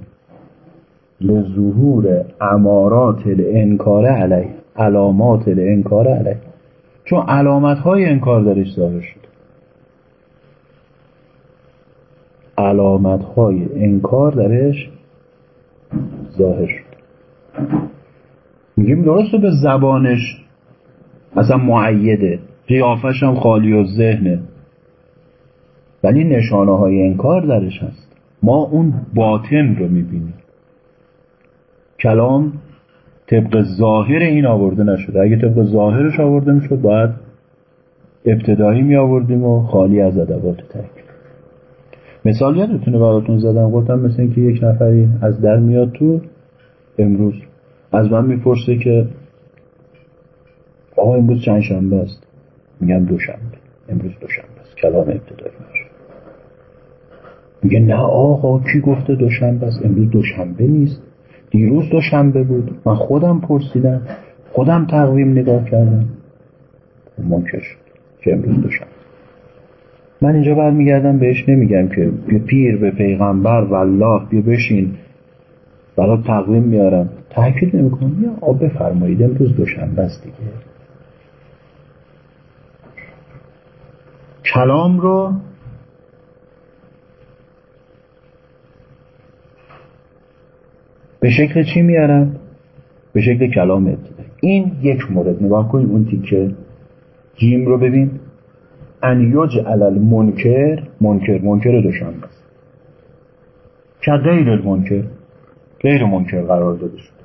لظهور امارات الانکار علیه. علامات الانکار علیه. چون علامت های انکار درش ظاهر شد. علامت های انکار درش ظاهر شد. میگیم درسته به زبانش. اصلا معیده. قیافش هم خالی و ذهنه. ولی نشانه های انکار درش هست. ما اون باطن رو می‌بینیم. کلام طبق ظاهر این آورده نشده. اگه طبق ظاهرش آورده می‌شد باید ابتدایی می آوردیم و خالی از ادوات ترکیب مثال یادتونه براتون زدم. گفتم مثل اینکه یک نفری از در میاد تو امروز. از من می‌پرسه که آقا امروز چند شنبه است؟ میگم دوشنبه امروز دوشنبه است. کلام ابتدایی میگه نه آقا کی گفته دوشنبه است؟ امروز دوشنبه نیست. دیروز دوشنبه بود. من خودم پرسیدم. خودم تقویم نگاه کردم. منکر شد که امروز دوشنبه من اینجا برمیگردم بهش نمیگم که بیا پیر به پیغمبر و الله بیا بشین. برای تقویم میارم. تاکید نمی‌کنم. یا آب بفرمایید. امروز دوشنبه است دیگه. کلام رو به شکل چی میارم؟ به شکل کلام ابتدایی این یک مورد. نگاه کنیم اون تیکه. جیم رو ببین. ان یجعل المنکر. منکر. منکر دوشنبه است. که غیر المنکر؟ غیر منکر قرار داده شد.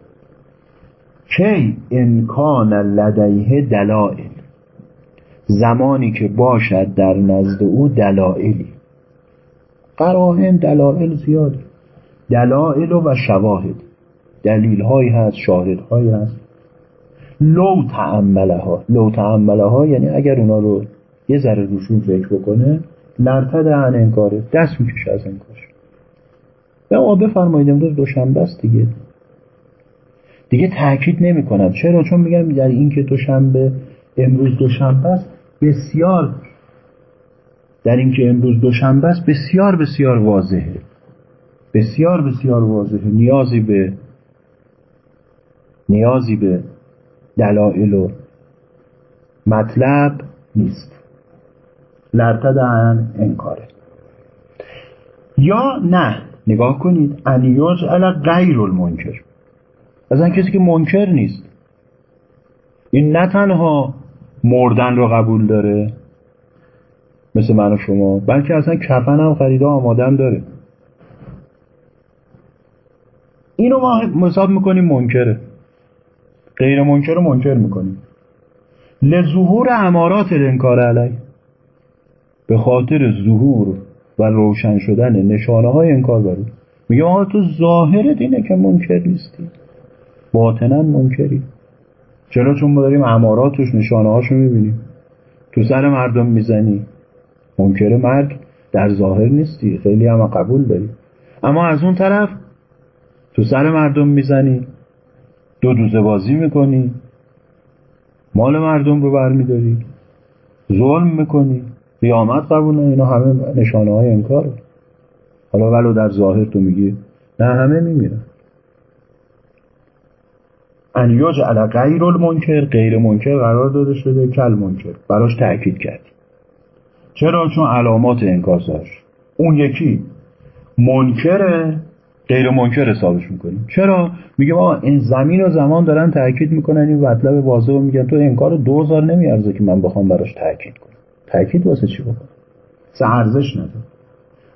کی امکان لدیه دلائل؟ زمانی که باشد در نزد او دلائلی. قرائن دلائل زیاد دلائل و شواهد. دلیل هایی هست شاهد هایی هست. لو تعمله ها لو تعمله ها یعنی اگر اونا رو یه ذره روشون فکر بکنه لرتد عن انکاره. دست می‌کشه از انکارش و ما بفرمایید امروز دوشنبه است دیگه. دیگه تاکید نمی کنم چرا؟ چون میگم در این که دوشنبه امروز دوشنبه است بسیار در اینکه امروز دوشنبه است بسیار بسیار واضحه. بسیار بسیار واضحه. نیازی به نیازی به دلایل و مطلب نیست. لرتد انکاره. یا نه. نگاه کنید انیوز علا غیر المنکر. اصلا کسی که منکر نیست. این نه تنها مردن رو قبول داره مثل من و شما بلکه اصلا کفن هم خریده آمادم داره. اینو ما حساب می‌کنیم منکره. غیر منکر رو منکر می‌کنیم. لظهور امارات الانکار علی به خاطر ظهور و روشن شدن نشانه های انکار بر میگه آقا تو ظاهرت اینه که منکر نیستی. باطنا منکری. چرا چون ما داریم اماراتش نشانه هاشو می‌بینیم. تو سر مردم می‌زنی. منکر مرگ در ظاهر نیستی. خیلی هم قبول داری. اما از اون طرف تو سر مردم می‌زنی. دو دوزه بازی می‌کنی. مال مردم رو برمیداری. ظلم می‌کنی. قیامت قبول اینا همه نشانه های انکار. حالا ولو در ظاهر تو میگی؟ نه همه میمیرن ان یجعل غیر المنکر غیر منکر قرار داده شده کل منکر. براش تأکید کرد. چرا؟ چون علامات انکار ظاهر اون یکی منکره غیر منکر حسابش می‌کنیم چرا؟ میگه ما این زمین و زمان دارن تاکید می‌کنن این مطلب واضح میگن. تو انکار دوزار نمیارزه که من بخوام براش تاکید کنم. تاکید واسه چی بکنم؟ سه ارزش نداره.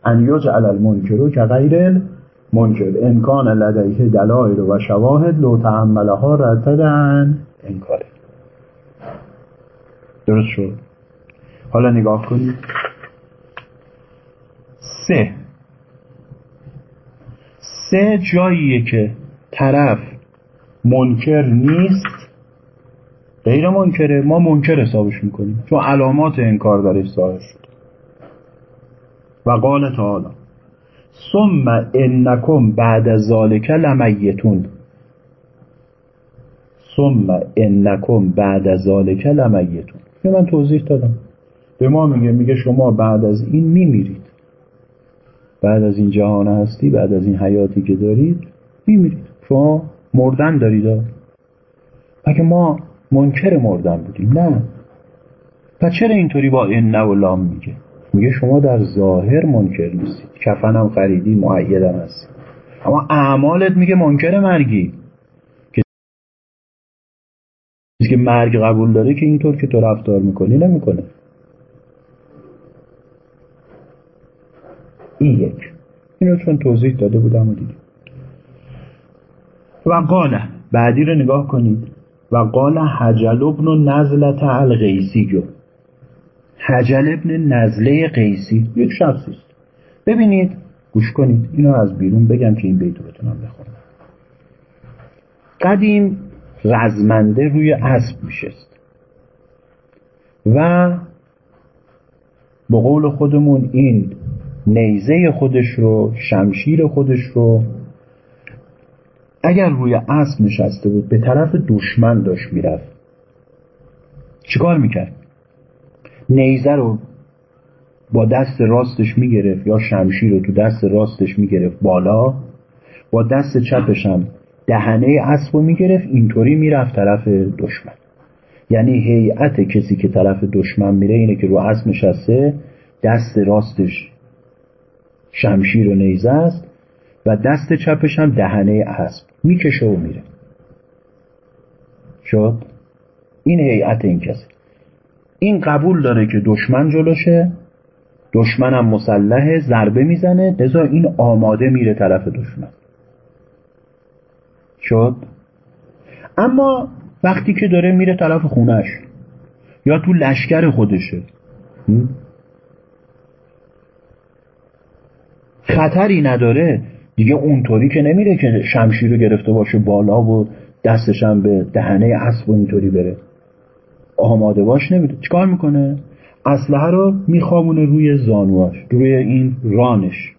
ان یجعل المنکر که غیر منکر امکان لدیه دلایل و شواهد لو تعملها رددن. انکاره درست شد. حالا نگاه کنید سه. سه جاییه که طرف منکر نیست. غیر منکره ما منکر حسابش می‌کنیم. چون علامات انکار داره ظاهر شد. و قال تعالی ثم انکم بعد ذالک لمیتون. ثم انکم بعد ذالک لمیتون. من توضیح دادم. به ما میگه میگه شما بعد از این میمیرید. بعد از این جهان هستی بعد از این حیاتی که دارید میمیرید. شما مردن دارید. اگه ما منکر مردن بودیم. نه. پس چرا اینطوری با این و لام میگه؟ میگه شما در ظاهر منکر نیستید. کفنم خریدی معیدم هستی. اما اعمالت میگه منکر مرگی. که مرگ قبول داره که اینطور که تو رفتار می‌کنی نمی‌کنه. این یک. اینو چون توضیح داده بودم و دیدیم. و قال بعدی رو نگاه کنید. و قال حجل ابن نزلت الغیسی جو. حجل ابن نزله قیسی یک شخصی است. ببینید گوش کنید اینو از بیرون بگم که این بیتو بتونم بخونم. قدیم رزمنده روی اسب میشست و به قول خودمون این نیزه خودش رو شمشیر خودش رو اگر روی اسب نشسته بود به طرف دشمن داشت می‌رفت. چیکار می‌کرد؟ نیزه رو با دست راستش می‌گرفت یا شمشیر رو تو دست راستش می‌گرفت بالا با دست چپش هم دهنه اسب رو می‌گرفت اینطوری می‌رفت طرف دشمن. یعنی هیئت کسی که طرف دشمن میره اینه که رو اسب نشسته دست راستش شمشیر و نیزه است و دست چپش هم دهنه اسب می‌کشه و میره. شد؟ این هیئت این کسی. این قبول داره که دشمن جلوشه. دشمنم مسلحه ضربه می‌زنه. لذا این آماده میره طرف دشمن. شد؟ اما وقتی که داره میره طرف خونش یا تو لشکر خودشه. خطری نداره. دیگه اونطوری که نمیره که شمشیر رو گرفته باشه بالا و دستشم به دهنه اسب و اینطوری بره. آماده باش نمیده چیکار می‌کنه؟ اسلحه رو میخوابونه روی زانواش روی این رانش.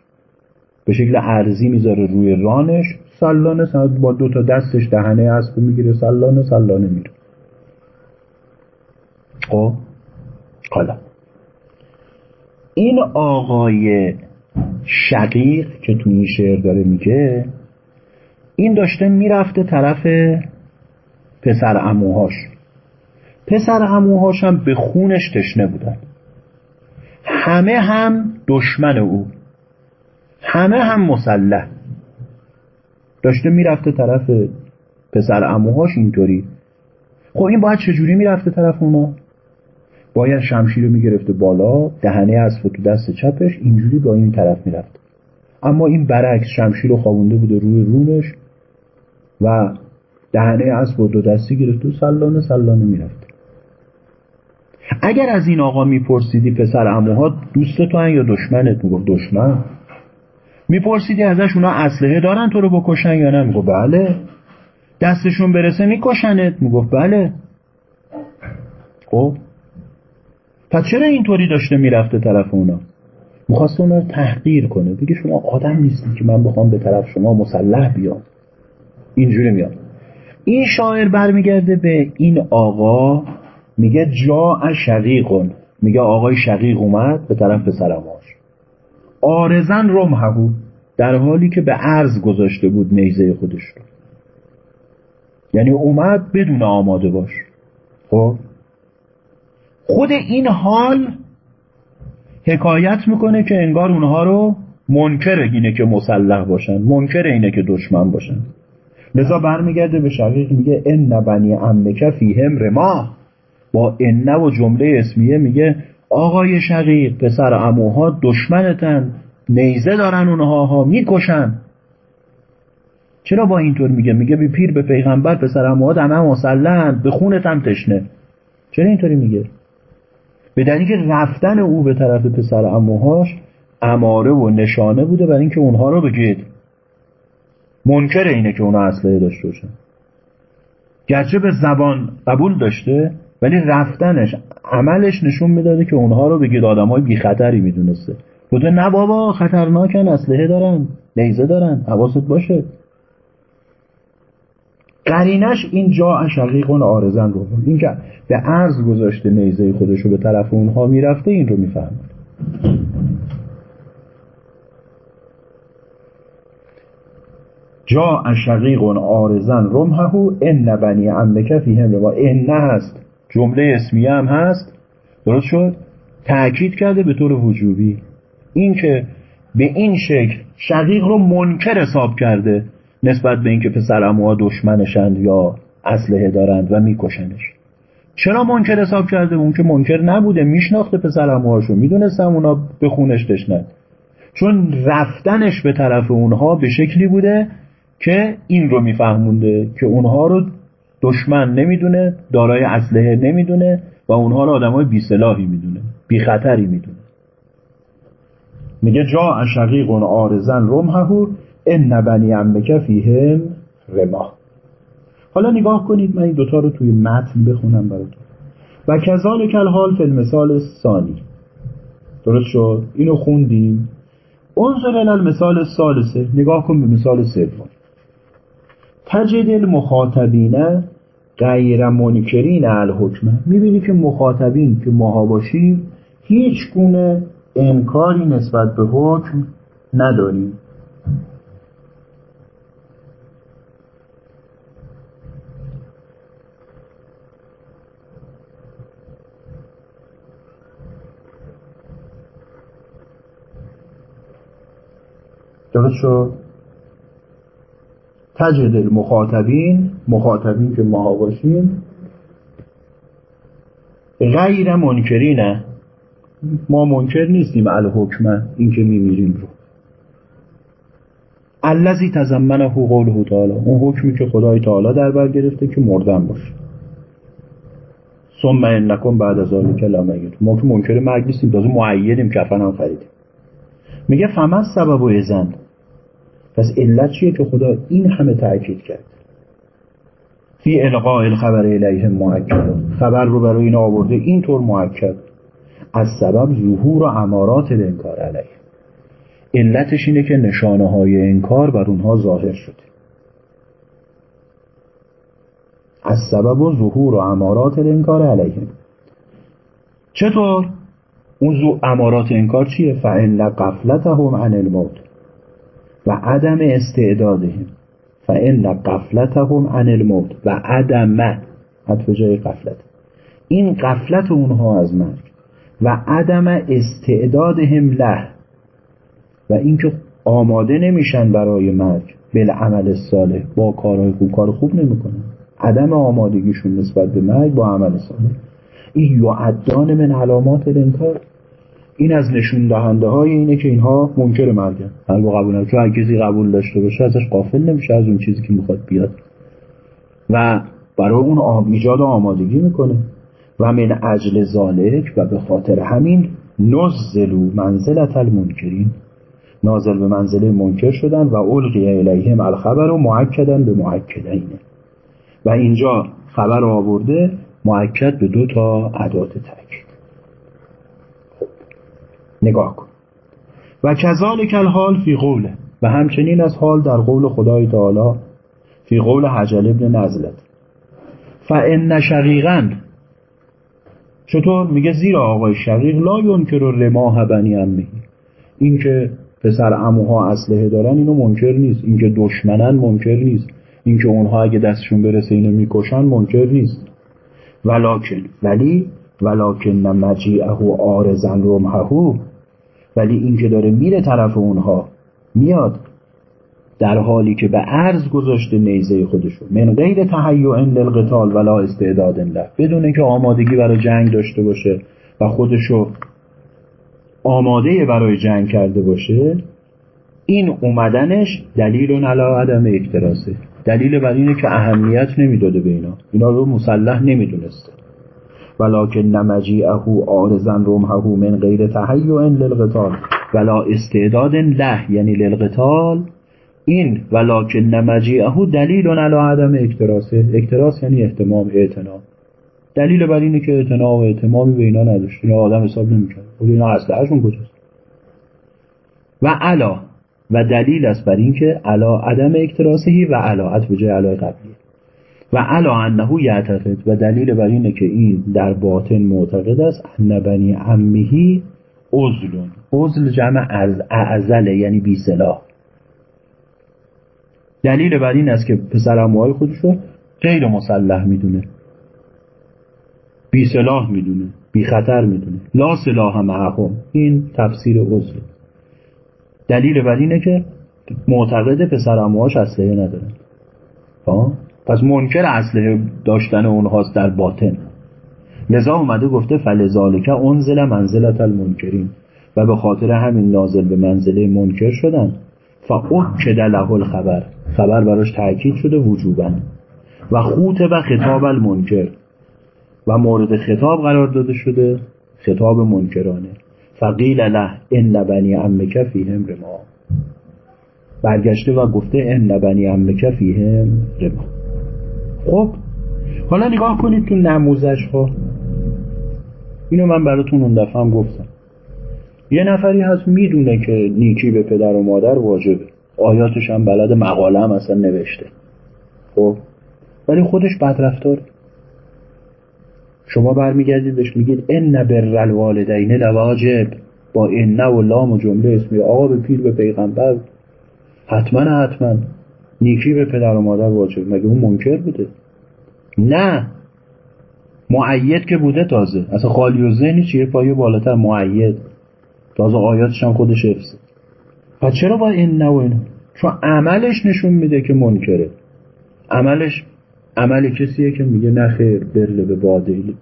به شکل ارزی می‌ذاره روی رانش. سلانه با دو تا دستش دهنه اسب می‌گیره سلانه سلانه میره خب حالا. این آقای شقیق که تو این شعر داره میگه این داشته می‌رفته طرف پسر اموهاش. پسر اموهاش هم به خونش تشنه بودن. همه هم دشمن او. همه هم مسلح. داشته می‌رفته طرف پسر اموهاش اینطوری. خب این باید چجوری می‌رفته طرف اونا؟ باید شمشیر رو می‌گرفته بالا دهنه از تو دست چپش اینجوری با این طرف می‌رفت. اما این برعکس شمشیر رو خوابونده بوده روی رونش و دهنه اسب و دو دستی گرفته و سلانه سلانه می‌رفت. اگر از این آقا میپرسیدی پسر اموها دوست تو یا دشمنت؟ می‌گفت دشمن. میپرسیدی ازش اونا اسلحه دارن تو رو بکشن یا نه؟ می‌گفت بله. دستشون برسه میکشنت؟ می‌گفت بله. خب پس چرا اینطوری داشته می‌رفته طرف اونا؟ می‌خواست اونا رو تحقیر کنه. بگه شما آدم نیستی که من بخوام به طرف شما مسلح بیام. اینجوری میاد. این شاعر برمیگرده به این آقا میگه جا شقیقون میگه آقای شقیق اومد به طرف پسرماش آرزن رمحهو در حالی که به عرض گذاشته بود نیزه خودش رو. یعنی اومد بدون آماده باش. خب؟ خود این حال حکایت می‌کنه که انگار اونها رو منکر اینه که مسلح باشن منکر اینه که دشمن باشن. لذا برمیگرده به شقیق میگه ان بنی عمک فیهم رما با ان و جمله اسمیه میگه آقای شقیق پسر اموها دشمنتن نیزه دارن اونها ها می‌کشن. چرا با اینطور میگه؟ میگه بی پیر به پیغمبر پسر اموها همه مسلحن به خونت هم تشنه. چرا اینطوری میگه؟ به دلیل رفتن او به طرف پسر اموهاش اماره و نشانه بوده برای اینکه اونها رو بگید. منکر اینه که اونا اسلحه داشته باشن. گرچه به زبان قبول داشته ولی رفتنش عملش نشون می‌داده که اونها رو بگید آدمای بی خطری می‌دونسته. بوده نه بابا خطرناکن اسلحه دارن نیزه دارن حواست باشه. قرینش این جا شقیقون آرزن رو این که به عرض گذاشته نیزه خودش رو به طرف اونها می‌رفته این رو می‌فهمد. جا شقیقون آرزن رمحهو ان بنی عمک فیهم و ان هست. جمله اسمیه هم هست. درست شد؟ تأکید کرده به طور وجوبی. این که به این شکل شقیق رو منکر حساب کرده. نسبت به اینکه پسر اموها دشمنشند یا اسلحه دارند و میکشنش. چرا منکر حساب کرده؟ اون که منکر نبوده. میشناخته پسر اموهاشو. می‌دونستم اونا به خونش تشنن چون رفتنش به طرف اونها به شکلی بوده که این رو میفهمونده که اونها رو دشمن نمی‌دونه دارای اسلحه نمی‌دونه و اونها رو آدمای بی سلاحی می‌دونه بی خطری می‌دونه. میگه جا شقیق آرزن رمحهو ان بنی عمک فیهم رما. حالا نگاه کنید من این دوتا رو توی متن بخونم براتون. و کذالک الحال فی المثال ثانی درست شد؟ اینو خوندیم. انظر المثال الثالثه نگاه کن به مثال سوم. تجد المخاطبین غیر منکرین الحکمه می‌بینی که مخاطبین که ماها باشیم هیچ گونه انکاری نسبت به حکم نداریم. درست شد؟ تجد المخاطبین مخاطبین که ماها باشیم غیر منکرینه ما منکر نیستیم الحکمه این که میمیریم رو. الذی تزمنه قوله تعالی اون حکمی که خدای تعالی در بر گرفته که مردن باشه. ثم انکم بعد از ذلک لمیت. ما که منکر مرگ نیستیم تازه معیدیم کفن هم خریدیم. میگه فمس سبب و ازن پس علت چیه که خدا این همه تأکید کرد؟ فی القاء الخبر الیهم مؤکد خبر رو برای این آورده اینطور مؤکد. از سبب ظهور و امارات الانکار علیه. علتش اینه که نشانه های انکار بر اونها ظاهر شده. از سبب و ظهور و امارات الانکار علیهم چطور؟ اون امارات انکار چیه؟ فعن قفلتهم عن الموت. و عدم استعدادهم فان قفلتهم عن الموت. و عدم. حتی جای قفلت این قفلت اونها از مرگ. و عدم استعدادهم له. و اینکه آماده نمیشن برای مرگ. عمل صالح. با کارهای خوب. کار خوب نمی‌کنن. عدم آمادگیشون نسبت به مرگ با عمل صالح. این یعدان من علامات الانکار. این از نشون دهنده های اینه که اینها منکر مرگن. قلب قبول چون اگه کسی قبول داشته باشه ازش قافل نمیشه از اون چیزی که می‌خواد بیاد. و برای اون ایجاد آمادگی می‌کنه. و من عجل ذالک و به خاطر همین نزلو منزلت المنکرین. نازل به منزله منکر شدن و القی الیهم الخبر و معکدن به معکدینه و اینجا خبر آورده معکد به دو تا عدات تاکید نگاه کن. و کذالک الحال فی قوله. و همچنین از حال در قول خدای تعالی فی قول حجل ابن نزلت. فان شقیقا چطور؟ میگه زیرا آقای شقیق لا ینکر رماه بنی امه این که پسر اموها اسلحه دارن اینو منکر نیست. اینکه دشمنن منکر نیست. اینکه اونها اگه دستشون برسه اینو می‌کشن منکر نیست. ولکن ولی ولکن مجیعه آرزن رمحهو ولی اینکه داره میره طرف اونها میاد در حالی که به عرض گذاشته نیزه خودشو. من غیر تهیع للقتال ولا استعداد له. بدون که آمادگی برای جنگ داشته باشه و خودشو آماده برای جنگ کرده باشه این اومدنش دلیل علی عدم اکتراسه دلیل بر اینه که اهمیت نمی‌داده به اینا. اینا رو مسلح نمی‌دونسته. ولکن نمجیعه آرزن رمحه من غیر تهیع للقتال. ولا استعداد له یعنی للقتال. این ولکن نمجیعه دلیل علی عدم اکتراسه اکتراس یعنی احتمام اعتنا. دلیل بر اینه که اعتنا و اعتمامی به اینا نداشت. اینا آدم حساب نمی‌کرد خود اینا اصلحشون کجاست؟ و علا. و دلیل است بر اینکه علا عدم اکتراسهی و علا به جای علای قبلی و علا انه یعتقد و دلیل بر اینه که این در باطن معتقد است ان بنی عمهی عزلون عزل جمع از اعزله یعنی بی سلاح دلیل بر این است که پسر اموهای خودش رو غیر مسلح می‌دونه. بی سلاح می‌دونه بی خطر می‌دونه. لا سلاح معهم این تفسیر عزل دلیل بر اینه که معتقد پسر اموهاش اسلحه ندارن پس منکر اسلحه داشتن اونهاست در باطن. لذا اومده گفته فلذالک انزل منزلت المنکرین و به خاطر همین نازل به منزله منکر شدن. فاکد له الخبر. خبر براش تاکید شده وجوبا. و خوت و خطاب المنکر. و مورد خطاب قرار داده شده خطاب منکرانه. فقیل له ان بنی عمک فیهم رما. برگشته و گفته ان بنی عمک فیهم رما. خب حالا نگاه کنید تو نموزش ها. اینو من براتون اون دفعه هم گفتم. یه نفری هست می‌دونه که نیکی به پدر و مادر واجبه. آیاتش هم بلد مقاله هم اصلا نوشته. خب ولی خودش بدرفتار شما برمیگردید بهش میگید ان بر الوالدین لواجب. با ان و لام و جمله اسمی. آقا به پیر به پیغمبر. حتما حتما. نیکی به پدر و مادر واجب. مگه اون منکر بوده؟ نه. معید که بوده تازه. اصلا خالی و ذهنی چیه؟ پایه بالاتر. معید. تازه آیاتش هم خودش حفظه. پس چرا با این نه و این؟ چون عملش نشون میده که منکره. عملش عمل کسیه که میگه نخیر برله به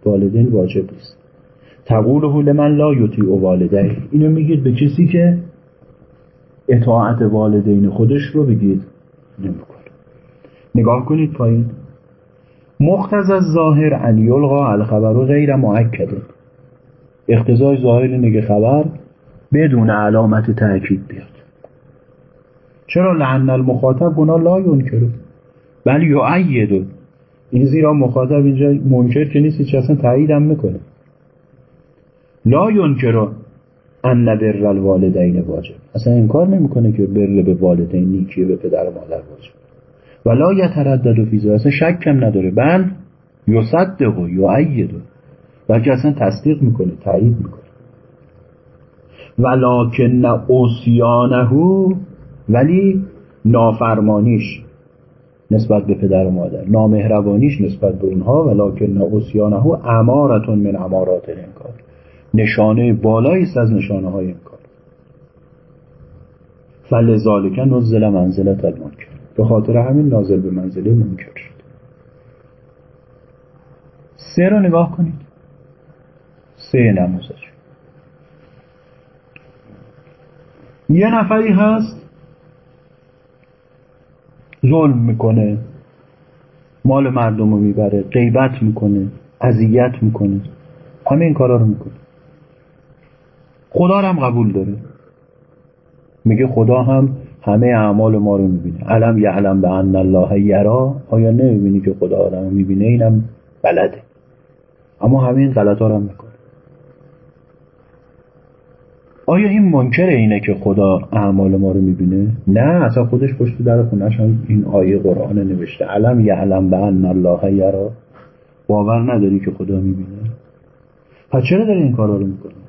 والدین واجب نیست. تقول من لا یطیع والدین. اینو میگید به کسی که اطاعت والدین خودش رو بگید. نمی‌کنه نگاه کنید پایین. مختز از ظاهر ان یلقا الخبر غیر معکده اختزای ظاهر اینه خبر بدون علامت تاکید بیاد. چرا؟ لعن المخاطب هنا لا ینکره بل یعیدو این زیرا مخاطب اینجا منکر که نیست چه اصلا تایید هم می‌کنه. لا ینکره ان بر الوالدین واجب. اصلا انکار نمی‌کنه که بر به والدین نیکی به پدر و مادر واجب. ولا یتردد فی اصلا شک هم نداره. بل یصدق و یعید بلکه اصلا تصدیق می‌کنه تایید می‌کنه. ولکن اوسیانه ولی نافرمانیش نسبت به پدر و مادر نامهربانیش نسبت به اونها ولکن اوسیانه امارتون من امارات انکار نشانه بالایی است از نشانه های انکار فلذالک نزل منزلت المنکر. به خاطر همین نازل به منزله منکر شد. سه رو نگاه کنید. سه نموزش. یه نفری هست ظلم می‌کنه مال مردم رو می‌بره غیبت می‌کنه اذیت می‌کنه همه این کارا رو می‌کنه. خدا هم قبول داره. میگه خدا هم همه اعمال ما رو می‌بینه. علم یعلم به ان الله یرا؟ آیا نمی‌بینی که خدا آدم می‌بینه؟ اینم بلده. اما همه این غلط ها رو هم می‌کنه. آیا این منکر اینه که خدا اعمال ما رو می‌بینه؟ نه اصلا خودش پشت در خونش هم این آیه قرآن نوشته. علم یعلم به ان الله یرا؟ باور نداری که خدا می‌بینه؟ پس چرا داری این کارا رو می‌کنه؟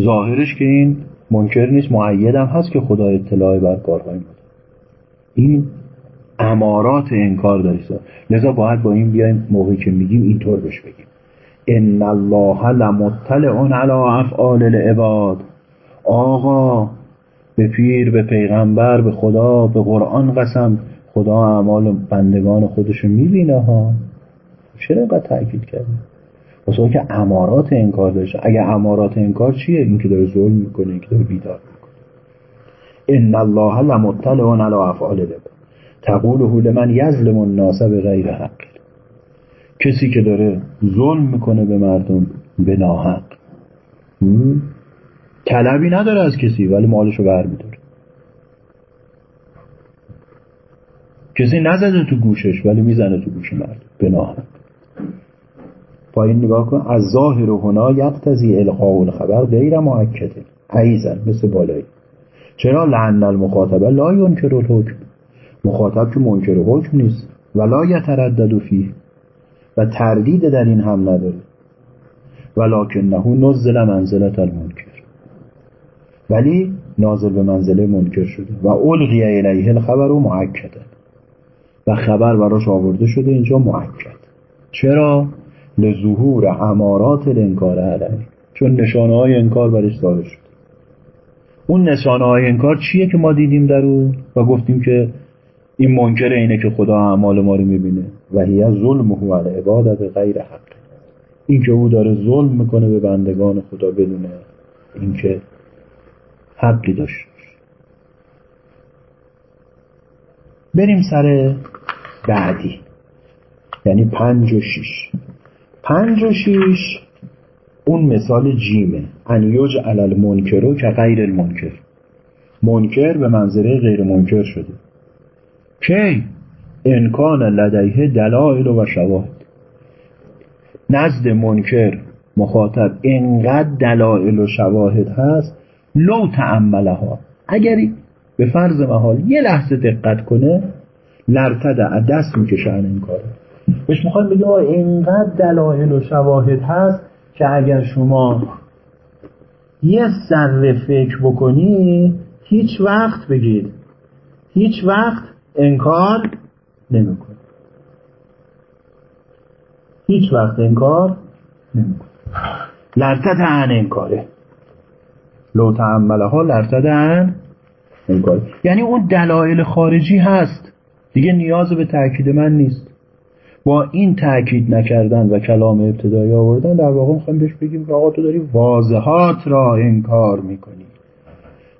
ظاهرش که این منکر نیست معید هم هست که خدا اطلاع بر کارهای ما این امارات انکار داری لذا باید با این بیایم موقعی که میگیم اینطور بهش بگیم. ان الله لمطلع علی افعال العباد. آقا به پیر به پیغمبر به خدا به قرآن قسم. خدا اعمال بندگان خودشو می‌بینه ها. چرا اینقدر تاکید کردیم واسه که امارات انکار داشته اگه امارات انکار چیه؟ این که داره ظلم می‌کنه این که داره بیدار می‌کنه. ان الله لمطلع علی افعال العباد. تقوله لمن یظلم الناس به غیر حق. کسی که داره ظلم می‌کنه به مردم به ناحق. طلبی نداره از کسی ولی مالشو برمیداره. کسی نزده تو گوشش ولی می‌زنه تو گوش مرد به ناحق. پایین نگاه کن. از ظاهر و هنا یقتضی القاء الخبر غیر معکده ایزن مثل بالایی. چرا لعن المخاطبه لا ینکر الحکم. مخاطب که منکر حکم نیست ولا یتردد فیه. و تردید در این هم نداره. ولکنه نزل منزلت المنکر. ولی نازل به منزله منکر شده. و القی الیه الخبر و معکده و خبر براش آورده شده اینجا معکد چرا؟ لظهور امارات الانکار علیه. چون نشانه های انکار برش ظاهر شد. اون نشانه های انکار چیه که ما دیدیم در او و گفتیم که این منکر اینه که خدا اعمال ما رو می‌بینه. و هی ظلم علی عبادت غیر حق. این که او داره ظلم می‌کنه به بندگان خدا بدونه اینکه حقی داشت بریم سر بعدی. یعنی پنج و شیش پنج و شیش. اون مثال جیمه. ان یجعل المنکر که غیر المنکر. منکر به منظره غیر منکر شده. کی؟ انکان لدیه دلائل و شواهد. نزد منکر مخاطب انقدر دلائل و شواهد هست لو ها اگر به فرض محال یه لحظه دقت کنه لرتده دست می‌کشه این کاره بهش می‌خواد بگه اینقدر دلایل و شواهد هست که اگر شما یه ذره فکر بکنی هیچ وقت بگید هیچ وقت انکار نمی‌کنه هیچ وقت انکار نمی‌کنه لرتد عن انکاره. لو تعمله ها لرتد عن انکاره. یعنی اون دلایل خارجی هست. دیگه نیاز به تاکید من نیست. با این تاکید نکردن و کلام ابتدایی آوردن در واقع می‌خوایم بهش بگیم آقا تو داری واضحات را انکار می‌کنی.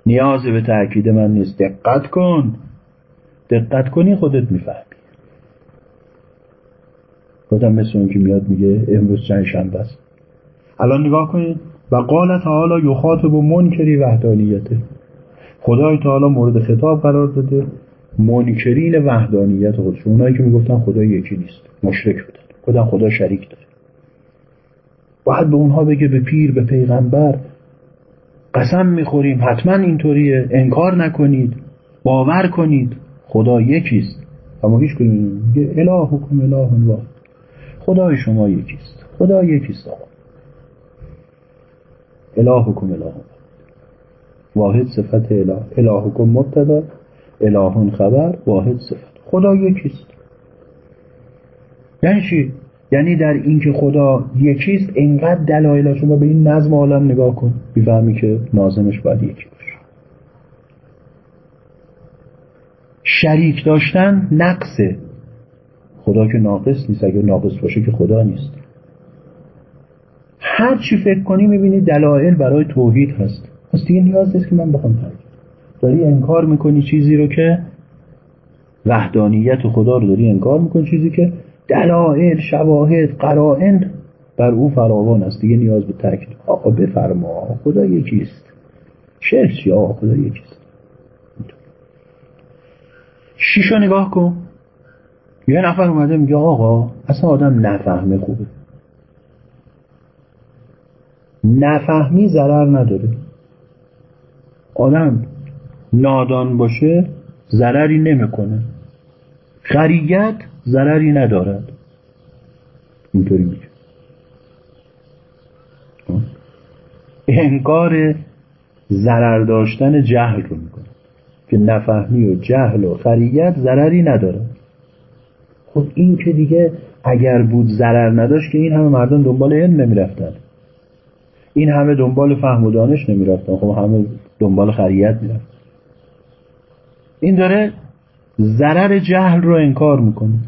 نیاز به تاکید من نیست. دقت کن. دقت کنی خودت می‌فهمی. خودم مثل اون که میاد میگه امروز چند شنبه است. الان نگاه کنید. و قال تعالی یخاطب منکری وحدانیته. خدای تعالی مورد خطاب قرار داده. منکرین وحدانیت خودش اونایی که می‌گفتن خدا یکی نیست. مشرک بودن. خدا خدا شریک داره. باید به اونها بگه به پیر به پیغمبر قسم می‌خوریم. حتما اینطوریه. انکار نکنید. باور کنید. خدا یکیست اما هیچ کنید میگه الهکم اله واحد. خدای شما یکیست خدا یکیست آقا الهکم اله واحد صفت اله. الهکم مبتدا. الهون خبر واحد صفت خدا یکیست یعنی چی؟ یعنی در اینکه خدا یکیست انقدر دلایل شما به این نظم عالم نگاه کن. می‌فهمی که نازمش باید یکی باشه. شریک داشتن نقصه. خدا که ناقص نیست. اگر ناقص باشه که خدا نیست. هر چی فکر کنی می‌بینی دلایل برای توحید هست. پس دیگه نیاز نیست که من بخوام ترک. داری انکار می‌کنی چیزی رو که وحدانیت خدا رو داری انکار می‌کنی چیزی که دلایل شواهد قرائن بر او فراوان است. دیگه نیاز به تاکید آقا بفرما خدا یکیست. شرک آقا خدا یکیست. شیشو نگاه کن. یه نفر اومده میگه آقا اصلا آدم نفهمه خوبه. نفهمی ضرر نداره. آدم نادان باشه ضرری نمی‌کنه. خریت ضرری ندارد. اینطوری میگه. انکار ضرر داشتن جهل رو می‌کنه. که نفهمی و جهل و خریت ضرری نداره. خب این که دیگه اگر بود ضرر نداشت که این همه مردم دنبال علم نمی‌رفتن. این همه دنبال فهم و دانش نمی‌رفتن. خب همه دنبال خریت می‌رفتن. این داره ضرر جهل رو انکار می‌کنه.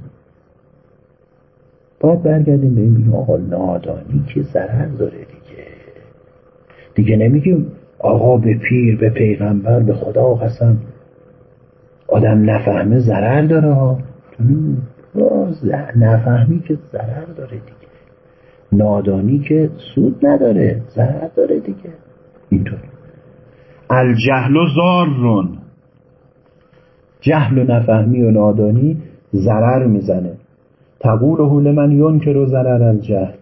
باید برگردیم به این بگیم آقا نادانی که ضرر داره دیگه. دیگه نمیگیم آقا به پیر به پیغمبر به خدا قسم. آدم نفهمه ضرر داره ها. نفهمی که ضرر داره دیگه. نادانی که سود نداره ضرر داره دیگه. اینطور. الجهل و زارون جهل و نفهمی و نادانی ضرر می‌زنه. تقول حول من ینکر و ضرر الجهل.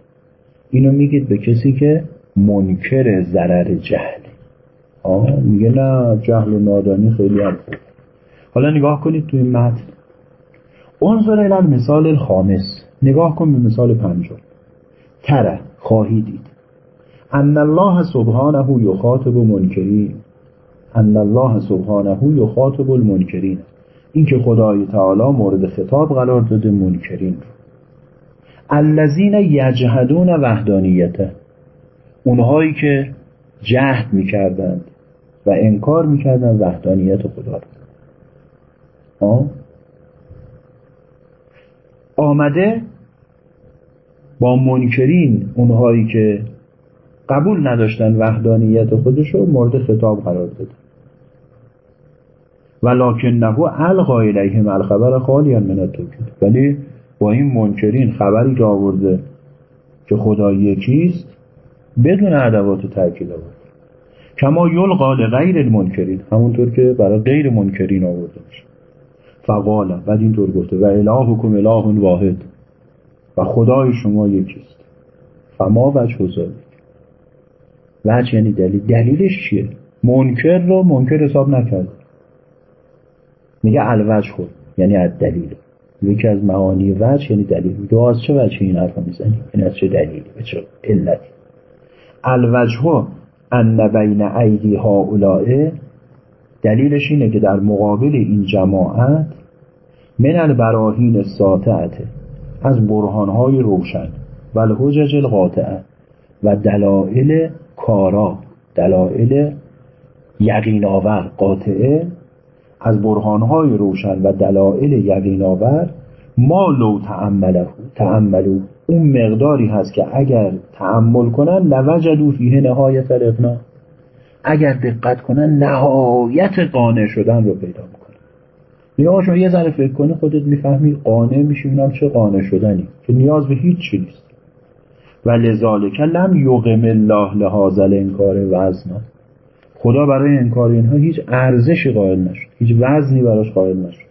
اینو میگید به کسی که منکر ضرر جهل. آه میگه نه جهل و نادانی خیلی هم خوب. حالا نگاه کنید توی متن. انظر الان مثال الخامس. نگاه کن به مثال پنجم. تره خواهی دید. ان الله سبحانه یخاطب منکرین. ان الله سبحانه یخاطب المنکرین. این که خدای تعالی مورد خطاب قرار داده منکرین رو. الذین یجهدون وحدانیته. اونهایی که جهد می‌کردند و انکار می‌کردند وحدانیت خدا رو. آمده با منکرین اونهایی که قبول نداشتن وحدانیت خودش رو مورد خطاب قرار داده ولکنه القا الیهم الخبر خالی من التوکید. ولی با این منکرین خبری که آورده که خدا یکیست بدون ادوات تاکید آورده. کما یلقا لغیر المنکرین همونطور که برای غیر منکرین آورده میشه. فقال بعد اینطور گفته و الهکم اله واحد. و خدای شما یکیست فما وجه ذالک وجه یعنی دلیل. دلیلش چیه؟ منکر رو منکر حساب نکرد. میگه الوجه خود یعنی از دلیل. یکی از معانی وجه یعنی دلیل. میگه از چه وجه این حرف می‌زنی؟ این از چه دلیلی به چه علتی؟ الوجه ان بین ایدی ها دلیلش اینه که در مقابل این جماعت من البراهین ساطعته از برهانهای روشن و الحجج القاطعه و دلائل کارا دلائل یقینآور قاطعه از برهانهای روشن و دلائل یقینآور ما لو تعمله تعملو. اون مقداری هست که اگر تعمل کنن لوجدو فیه نهایت الاقنا اگر دقت کنن نهایت قانع شدن رو پیدا می‌کنن. نگاه شما یه ذره فکر کنی خودت می‌فهمی قانع میشی اونم چه قانع شدنی؟ که نیاز به هیچ چی نیست. و لذالک لم یقم الله لهذا الانکار وزنا. خدا برای انکار اینها هیچ ارزشی قائل نشد. هیچ وزنی براش قائل نشد.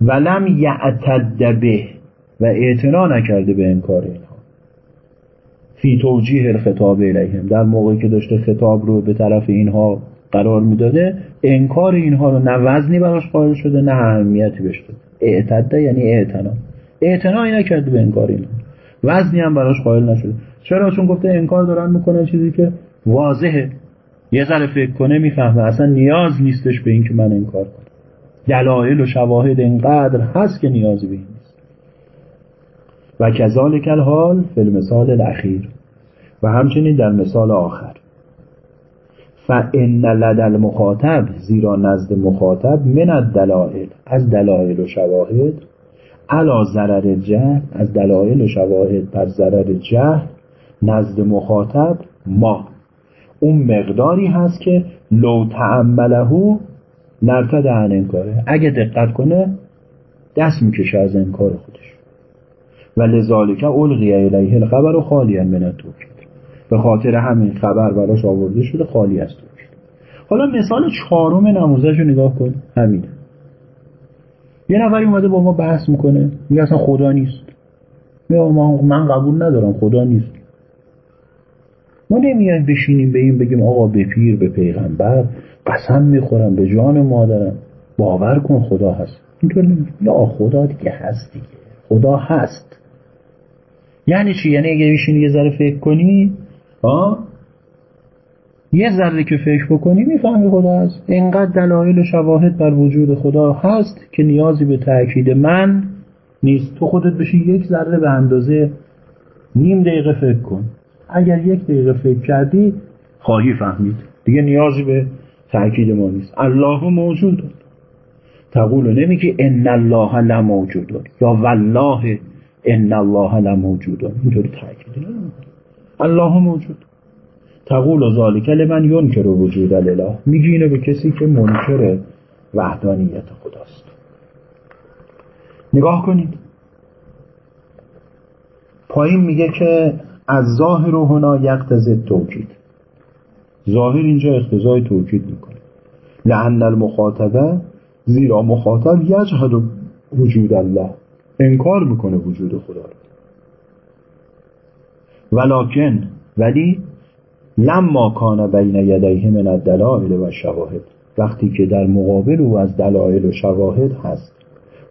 ولم یعتد به و اعتنا نکرده به انکار اینها. فی توجیه الخطاب الیهم در موقعی که داشته خطاب رو به طرف اینها قرار می‌داده انکار اینها رو نه وزنی براش قائل شده نه اهمیتی بهش داده. اعتده یعنی اعتنا. اعتنایی نکرده به انکار اینها. وزنی هم براش قائل نشده. چرا؟ چون گفته انکار دارن می‌کنه چیزی که واضحه. یه ذره فکر کنه می‌فهمه. اصلا نیاز نیستش به اینکه من انکار کنم. دلایل و شواهد اینقدر هست که نیازی به این نیست. و کذالک الحال فی المثال الاخیر. و همچنین در مثال آخر. فان لد المخاطب زیرا نزد مخاطب من الدلائل از دلایل و شواهد علا ضرر جهل از دلایل و شواهد بر ضرر جهل نزد مخاطب ما. اون مقداری هست که لو تعمله نرتد عن انکاره. اگه دقت کنه دست می‌کشه از انکار خودش. و لذالک القی الیه الخبر خالی من التوکید به خاطر همین خبر براش آورده شده خالی از توکید حالا مثال چهارم نموزش رو نگاه کن. همینه. یه نفری اومده با ما بحث می‌کنه. میگه اصلا خدا نیست. من قبول ندارم خدا نیست. ما نمیایم بشینیم به این بگیم آقا به پیر به پیغمبر قسم می‌خورم به جان مادرم. باور کن خدا هست. اینطور یا خدا دیگه هست دیگه. خدا هست. یعنی چی؟ یعنی اگه بشینی یه ذره فکر کنی آه؟ یه ذره که فکر بکنی می‌فهمی خدا هست اینقدر دلایل شواهد بر وجود خدا هست که نیازی به تأکید من نیست. تو خودت بشی یک ذره به اندازه نیم دقیقه فکر کن. اگر یک دقیقه فکر کردی خواهی فهمید. دیگه نیازی به تأکید ما نیست. الله موجود. تقول نمیگی ان الله لموجود. یا والله ان الله لموجود. اینطوری تأکید الله موجود. تقول ذالک لمن ینکر وجود الاله. میگی اینو به کسی که منکر وحدانیت خداست. نگاه کنید. پایین میگه که از ظاهر و هنا یقتضی توکید. ظاهر اینجا اختزای توکید می‌کنه. لعن المخاطبه زیرا مخاطب یجهد وجود الله. انکار می‌کنه وجود خدا رو. ولکن ولی لما کان بین یدیه من الدلائل و شواهد وقتی که در مقابل او از دلایل و شواهد هست.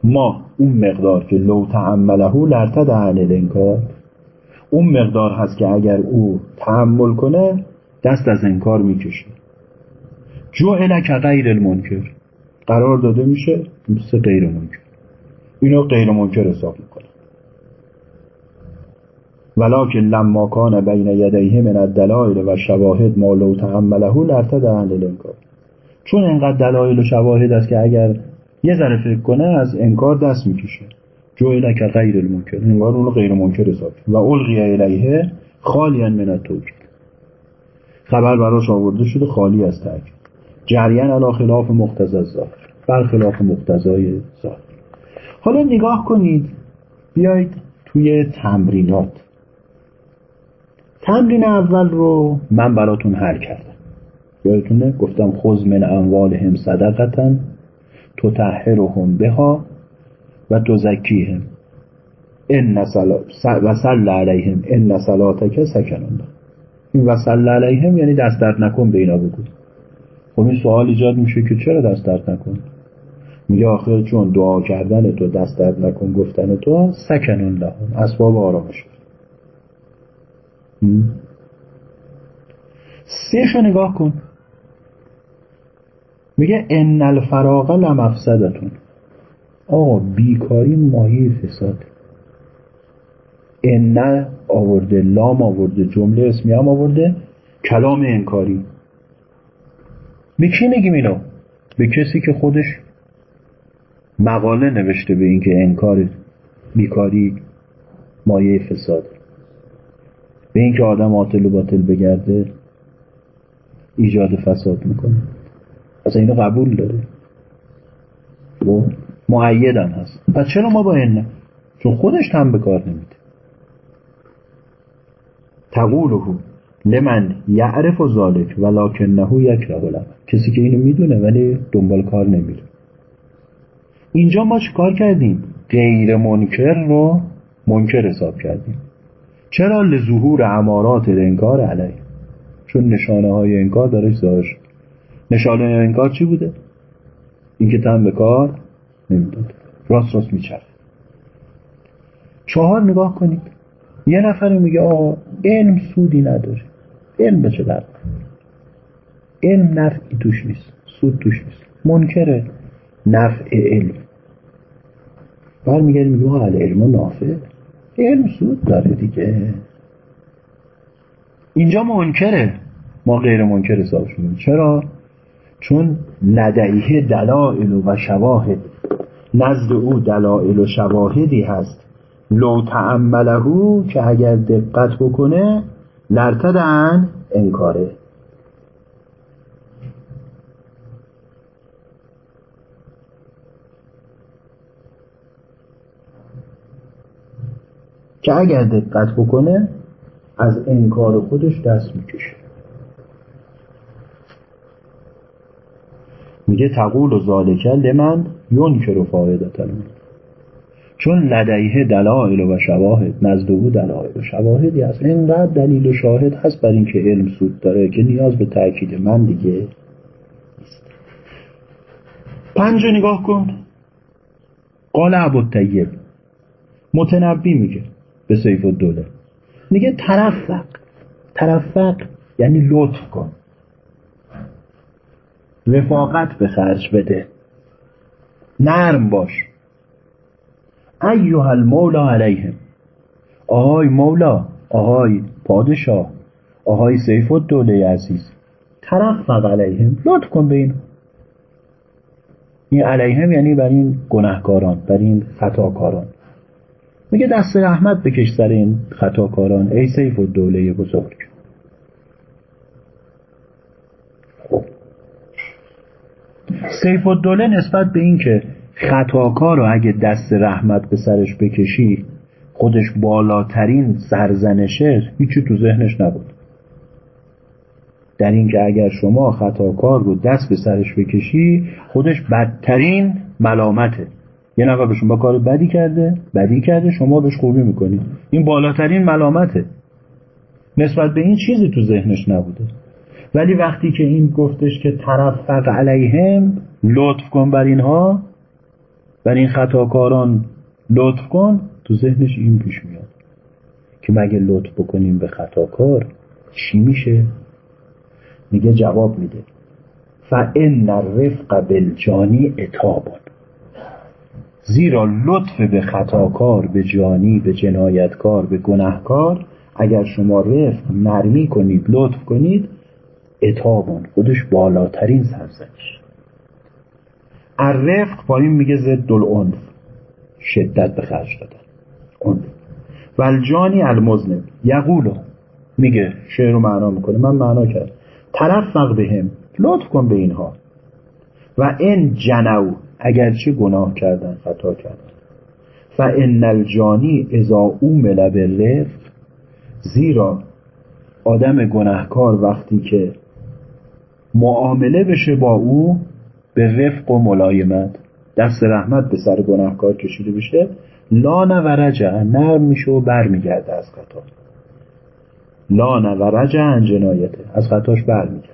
ما اون مقدار که لو تعمله لرتد عن الانکار. اون مقدار هست که اگر او تحمل کنه دست از انکار می‌کشه. جعل که غیر المنکر. قرار داده میشه مثل غیر منکر. اینو غیر منکر حساب می‌کنه. ولکن لما کان بین یدیه من الدلائل و شواهد ما لو تحمله لرتد عن الانکار چون انقدر دلایل و شواهد است که اگر یه ذره فکر کنه از انکار دست می‌کشه. جویل که غیر المنکر. انگار اونو غیر منکر حساب و القی الیه خالی من التوکید. خبر براش آورده شده خالی از تاکید. جریان علا خلاف مقتضى ظاهر برخلاف مقتضای ظاهر حالا نگاه کنید. بیایید توی تمرینات. تمرین اول رو من براتون حل کردم. یادتونه؟ گفتم خذ من اموالهم صدقتا تطهرهم بها و تزکیهم. ان و صل علیهم ان صلاتک سکن این و صل علیهم یعنی دست درد نکن به اینا بگو. خب این سوال ایجاد میشه که چرا دست درد نکن؟ میگه آخر چون دعا کردن تو دست درد نکن گفتن تو سکن لهم اسباب آرامش. سهشو نگاه کن. میگه ان الفراغ لمفسدتون. آقا بیکاری ماهی فساد. ان آورده لام آورده جمله اسمی هم آورده کلام انکاری. به کی میگیم اینو؟ به کسی که خودش مقاله نوشته به اینکه انکار بیکاری مایه فساد. به اینکه آدم عاطل و باطل بگرده ایجاد فساد می‌کنه. اصلا اینو قبول داره. خب؟ معیدم هست. پس چرا ما با این چون خودش هم به کار نمیده. تقوله لمن یعرف و ذالک ولکنه یکره العمل کسی که اینو می‌دونه ولی دنبال کار نمیره. اینجا ما کار کردیم؟ غیر منکر رو منکر حساب کردیم. چرا لظهور امارات انکار علیه؟ چون نشانه های انکار داره ظاهر نشانه انکار چی بوده؟ اینکه تن به کار نمی‌داد. راست راست میچرخ چهار نگاه کنید. یه نفر میگه آقا علم سودی نداره. علم به چه درد؟ علم نفعی توش نیست. سود توش نیست. منکره. نفع علم. برمیگردیم میگه آقا علم. نافع علم سود داره دیگه. اینجا منکره. ما غیر منکر حساب شدیم. چرا؟ چون لدیه دلائل و شواهد. نزد او دلائل و شواهدی هست. لو تعمله که اگر دقت بکنه لرتدن انکاره. که اگر دقت بکنه از انکار خودش دست می‌کشه. میگه تقول و ذالکه لمن ینکر و فایدت چون لدیه دلائل و شواهد نزد او دلائل و شواهدی هست. اینقدر دلیل و شاهد هست بر اینکه علم سود داره که نیاز به تاکید من دیگه نیست. پنج نگاه کن. قال ابو طیب متنبی میگه. به سیف الدوله. میگه ترفق ترفق یعنی لطف کن. رفاقت به خرج بده. نرم باش. ایوه المولا علیهم. آهای مولا آهای پادشاه آهای سیف الدوله عزیز. ترفق علیهم. لطف کن به این. این علیهم یعنی بر این گناهکاران بر این خطاکاران میگه دست رحمت بکش سر این خطاکاران ای سیف و دوله بزرگ. خب. سیف و دوله نسبت به این که خطاکار رو اگه دست رحمت به سرش بکشی خودش بالاترین سرزنشه هیچی تو ذهنش نبود. در اینکه اگر شما خطاکار رو دست به سرش بکشی خودش بدترین ملامته. یه نفر به شما کار بدی کرده بدی کرده شما بهش خوبی می‌کنید این بالاترین ملامته. نسبت به این چیزی تو ذهنش نبوده. ولی وقتی که این گفتش که ترفق علیهم لطف کن بر اینها بر این خطاکاران لطف کن تو ذهنش این پیش میاد که مگه لطف بکنیم به خطاکار؟ چی میشه؟ میگه جواب میده. فان الرفق بالجانی اتابون زیرا لطف به خطاکار به جانی به جنایتکار به گناهکار اگر شما رفق نرمی کنید لطف کنید اتابون خودش بالاترین سرزنش. الرفق با این میگه ضد العنف. شدت به خرج دادن. و الجانی المزنب. یقولو میگه شعر رو معنا می‌کنه. من معنا کرد ترفق بهم لطف کن به اینها. و این جنو اگرچه گناه کردن خطا کردن. فان الجانی اذا اومل بالرفق زیرا آدم گناهکار وقتی که معامله بشه با او به رفق و ملایمت دست رحمت به سر گناهکار کشیده بشه لا و رجع نرم میشه و برمیگرده از خطا. لا و رجع عن جنایته از خطاش برمیگرده.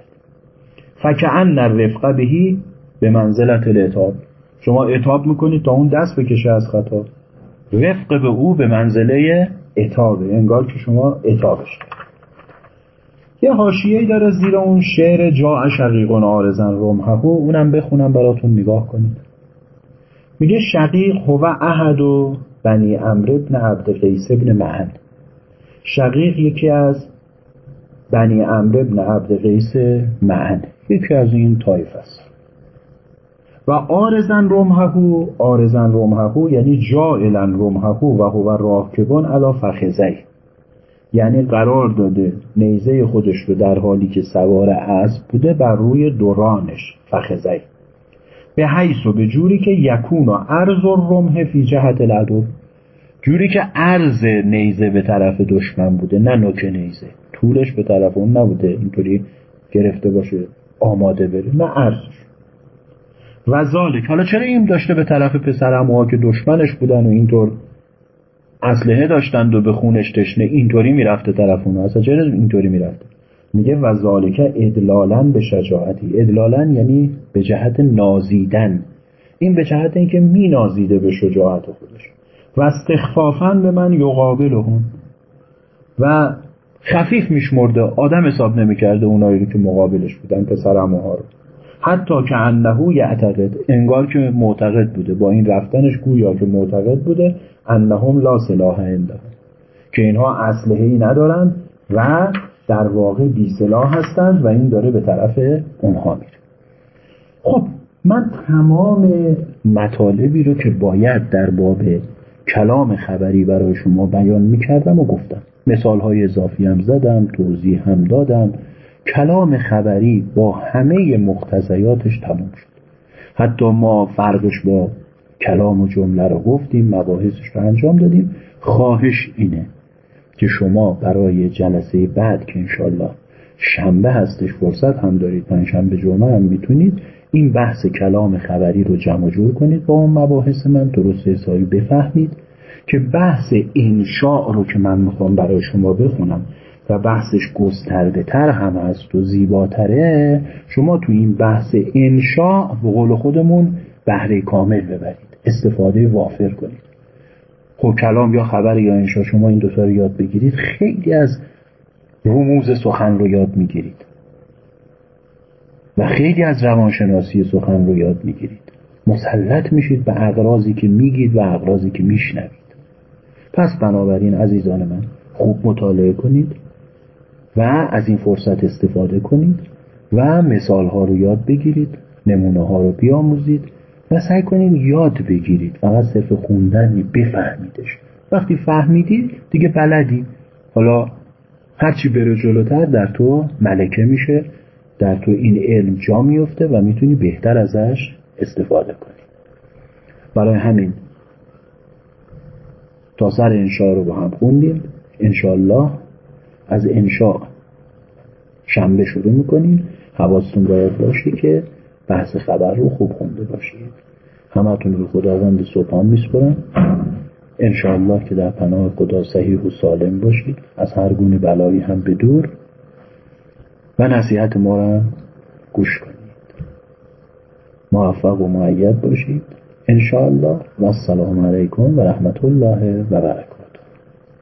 فکعن الرفق بهی به منزلت الاتاب شما اتاب می‌کنید تا اون دست بکشه از خطا. رفق به او به منزله اتابه انگار که شما اتابش یه حاشیه‌ای داره زیر اون شعر جا شقیق و آرزن رمحه اونم بخونم براتون نگاه کنید. میگه شقیق هو احد و بنی امر ابن عبد قیس ابن معن شقیق یکی از بنی امر ابن عبد قیس معن یکی از این طایف است. و آرزن رمحهو آرزن رمحهو یعنی جائلن رمحهو و هو راکبان علا فخزی یعنی قرار داده نیزه خودش رو در حالی که سوار اسب بوده بر روی دورانش فخزی به حیث و به جوری که یکون و عرض و رمه فی جهت العدو. جوری که عرض نیزه به طرف دشمن بوده نه نوک نیزه. طولش به طرف اون نبوده. اینطوری گرفته باشه آماده بره. نه عرضش. و ذالک حالا چرا این داشته به طرف پسر که دشمنش بودن و اینطور اسلحه داشتند و به خونش تشنه اینطوری می‌رفته طرف اونو اصلا چرا اینطوری می‌رفته؟ میگه و ذالک ادلالا به شجاعتی. ادلالا یعنی به جهت نازیدن. این به جهت اینکه می نازیده به شجاعت خودش. و استخفافا به من یقابلهم. و خفیف میشمرده. آدم حساب نمی‌کرده اونایی که مقابلش بودن پسر ها رو. حتی که انهو یعتقد انگار که معتقد بوده. با این رفتنش گویا که معتقد بوده انهم لا سلاح عندهم که اینها اسلحه ای ندارن و در واقع بی سلاح هستند و این داره به طرف اونها میره. خب من تمام مطالبی رو که باید در باب کلام خبری برای شما بیان می‌کردم و گفتم. مثال های اضافی هم زدم توضیح هم دادم. کلام خبری با همه مقتضیاتش تموم شد. حتی ما فرقش با کلام و جمله رو گفتیم مباحثش رو انجام دادیم. خواهش اینه که شما برای جلسه بعد که انشالله شنبه هستش فرصت هم دارید پنجشنبه جمعه هم می‌تونید این بحث کلام خبری رو جمع جور کنید با اون مباحث من. درست حسابی بفهمید که بحث انشاء رو که من می‌خوام برای شما بخونم و بحثش گسترده تر هم هست و زیباتره شما تو این بحث انشاء به قول خودمون بهره کامل ببرید استفاده وافر کنید. خب کلام یا خبر یا انشاء شما این دوتا رو یاد بگیرید خیلی از رموز سخن رو یاد می‌گیرید. و خیلی از روانشناسی سخن رو یاد می‌گیرید. مسلط میشید به اقرازی که میگید و اقرازی که میشنوید. پس بنابراین عزیزان من خوب مطالعه کنید. و از این فرصت استفاده کنید و مثال ها رو یاد بگیرید نمونه ها رو بیاموزید و سعی کنید یاد بگیرید. فقط صرف خوندن بفهمیدش. وقتی فهمیدید دیگه بلدی. حالا هرچی بره جلوتر در تو ملکه میشه در تو این علم جا میفته و می‌تونی بهتر ازش استفاده کنی. برای همین تا سر انشاء رو با هم خوندیم. انشاءالله از انشاء شنبه شروع می‌کنیم. حواستون باید باشه که بحث خبر رو خوب خونده باشید. همتون رو خداوند صبحان میسپرم انشاءالله که در پناه خدا صحیح و سالم باشید. از هر گونه بلایی هم به دور. و نصیحت ما را گوش کنید. موفق و معید باشید. انشاءالله. و السلام علیکم و رحمت الله و برکاته.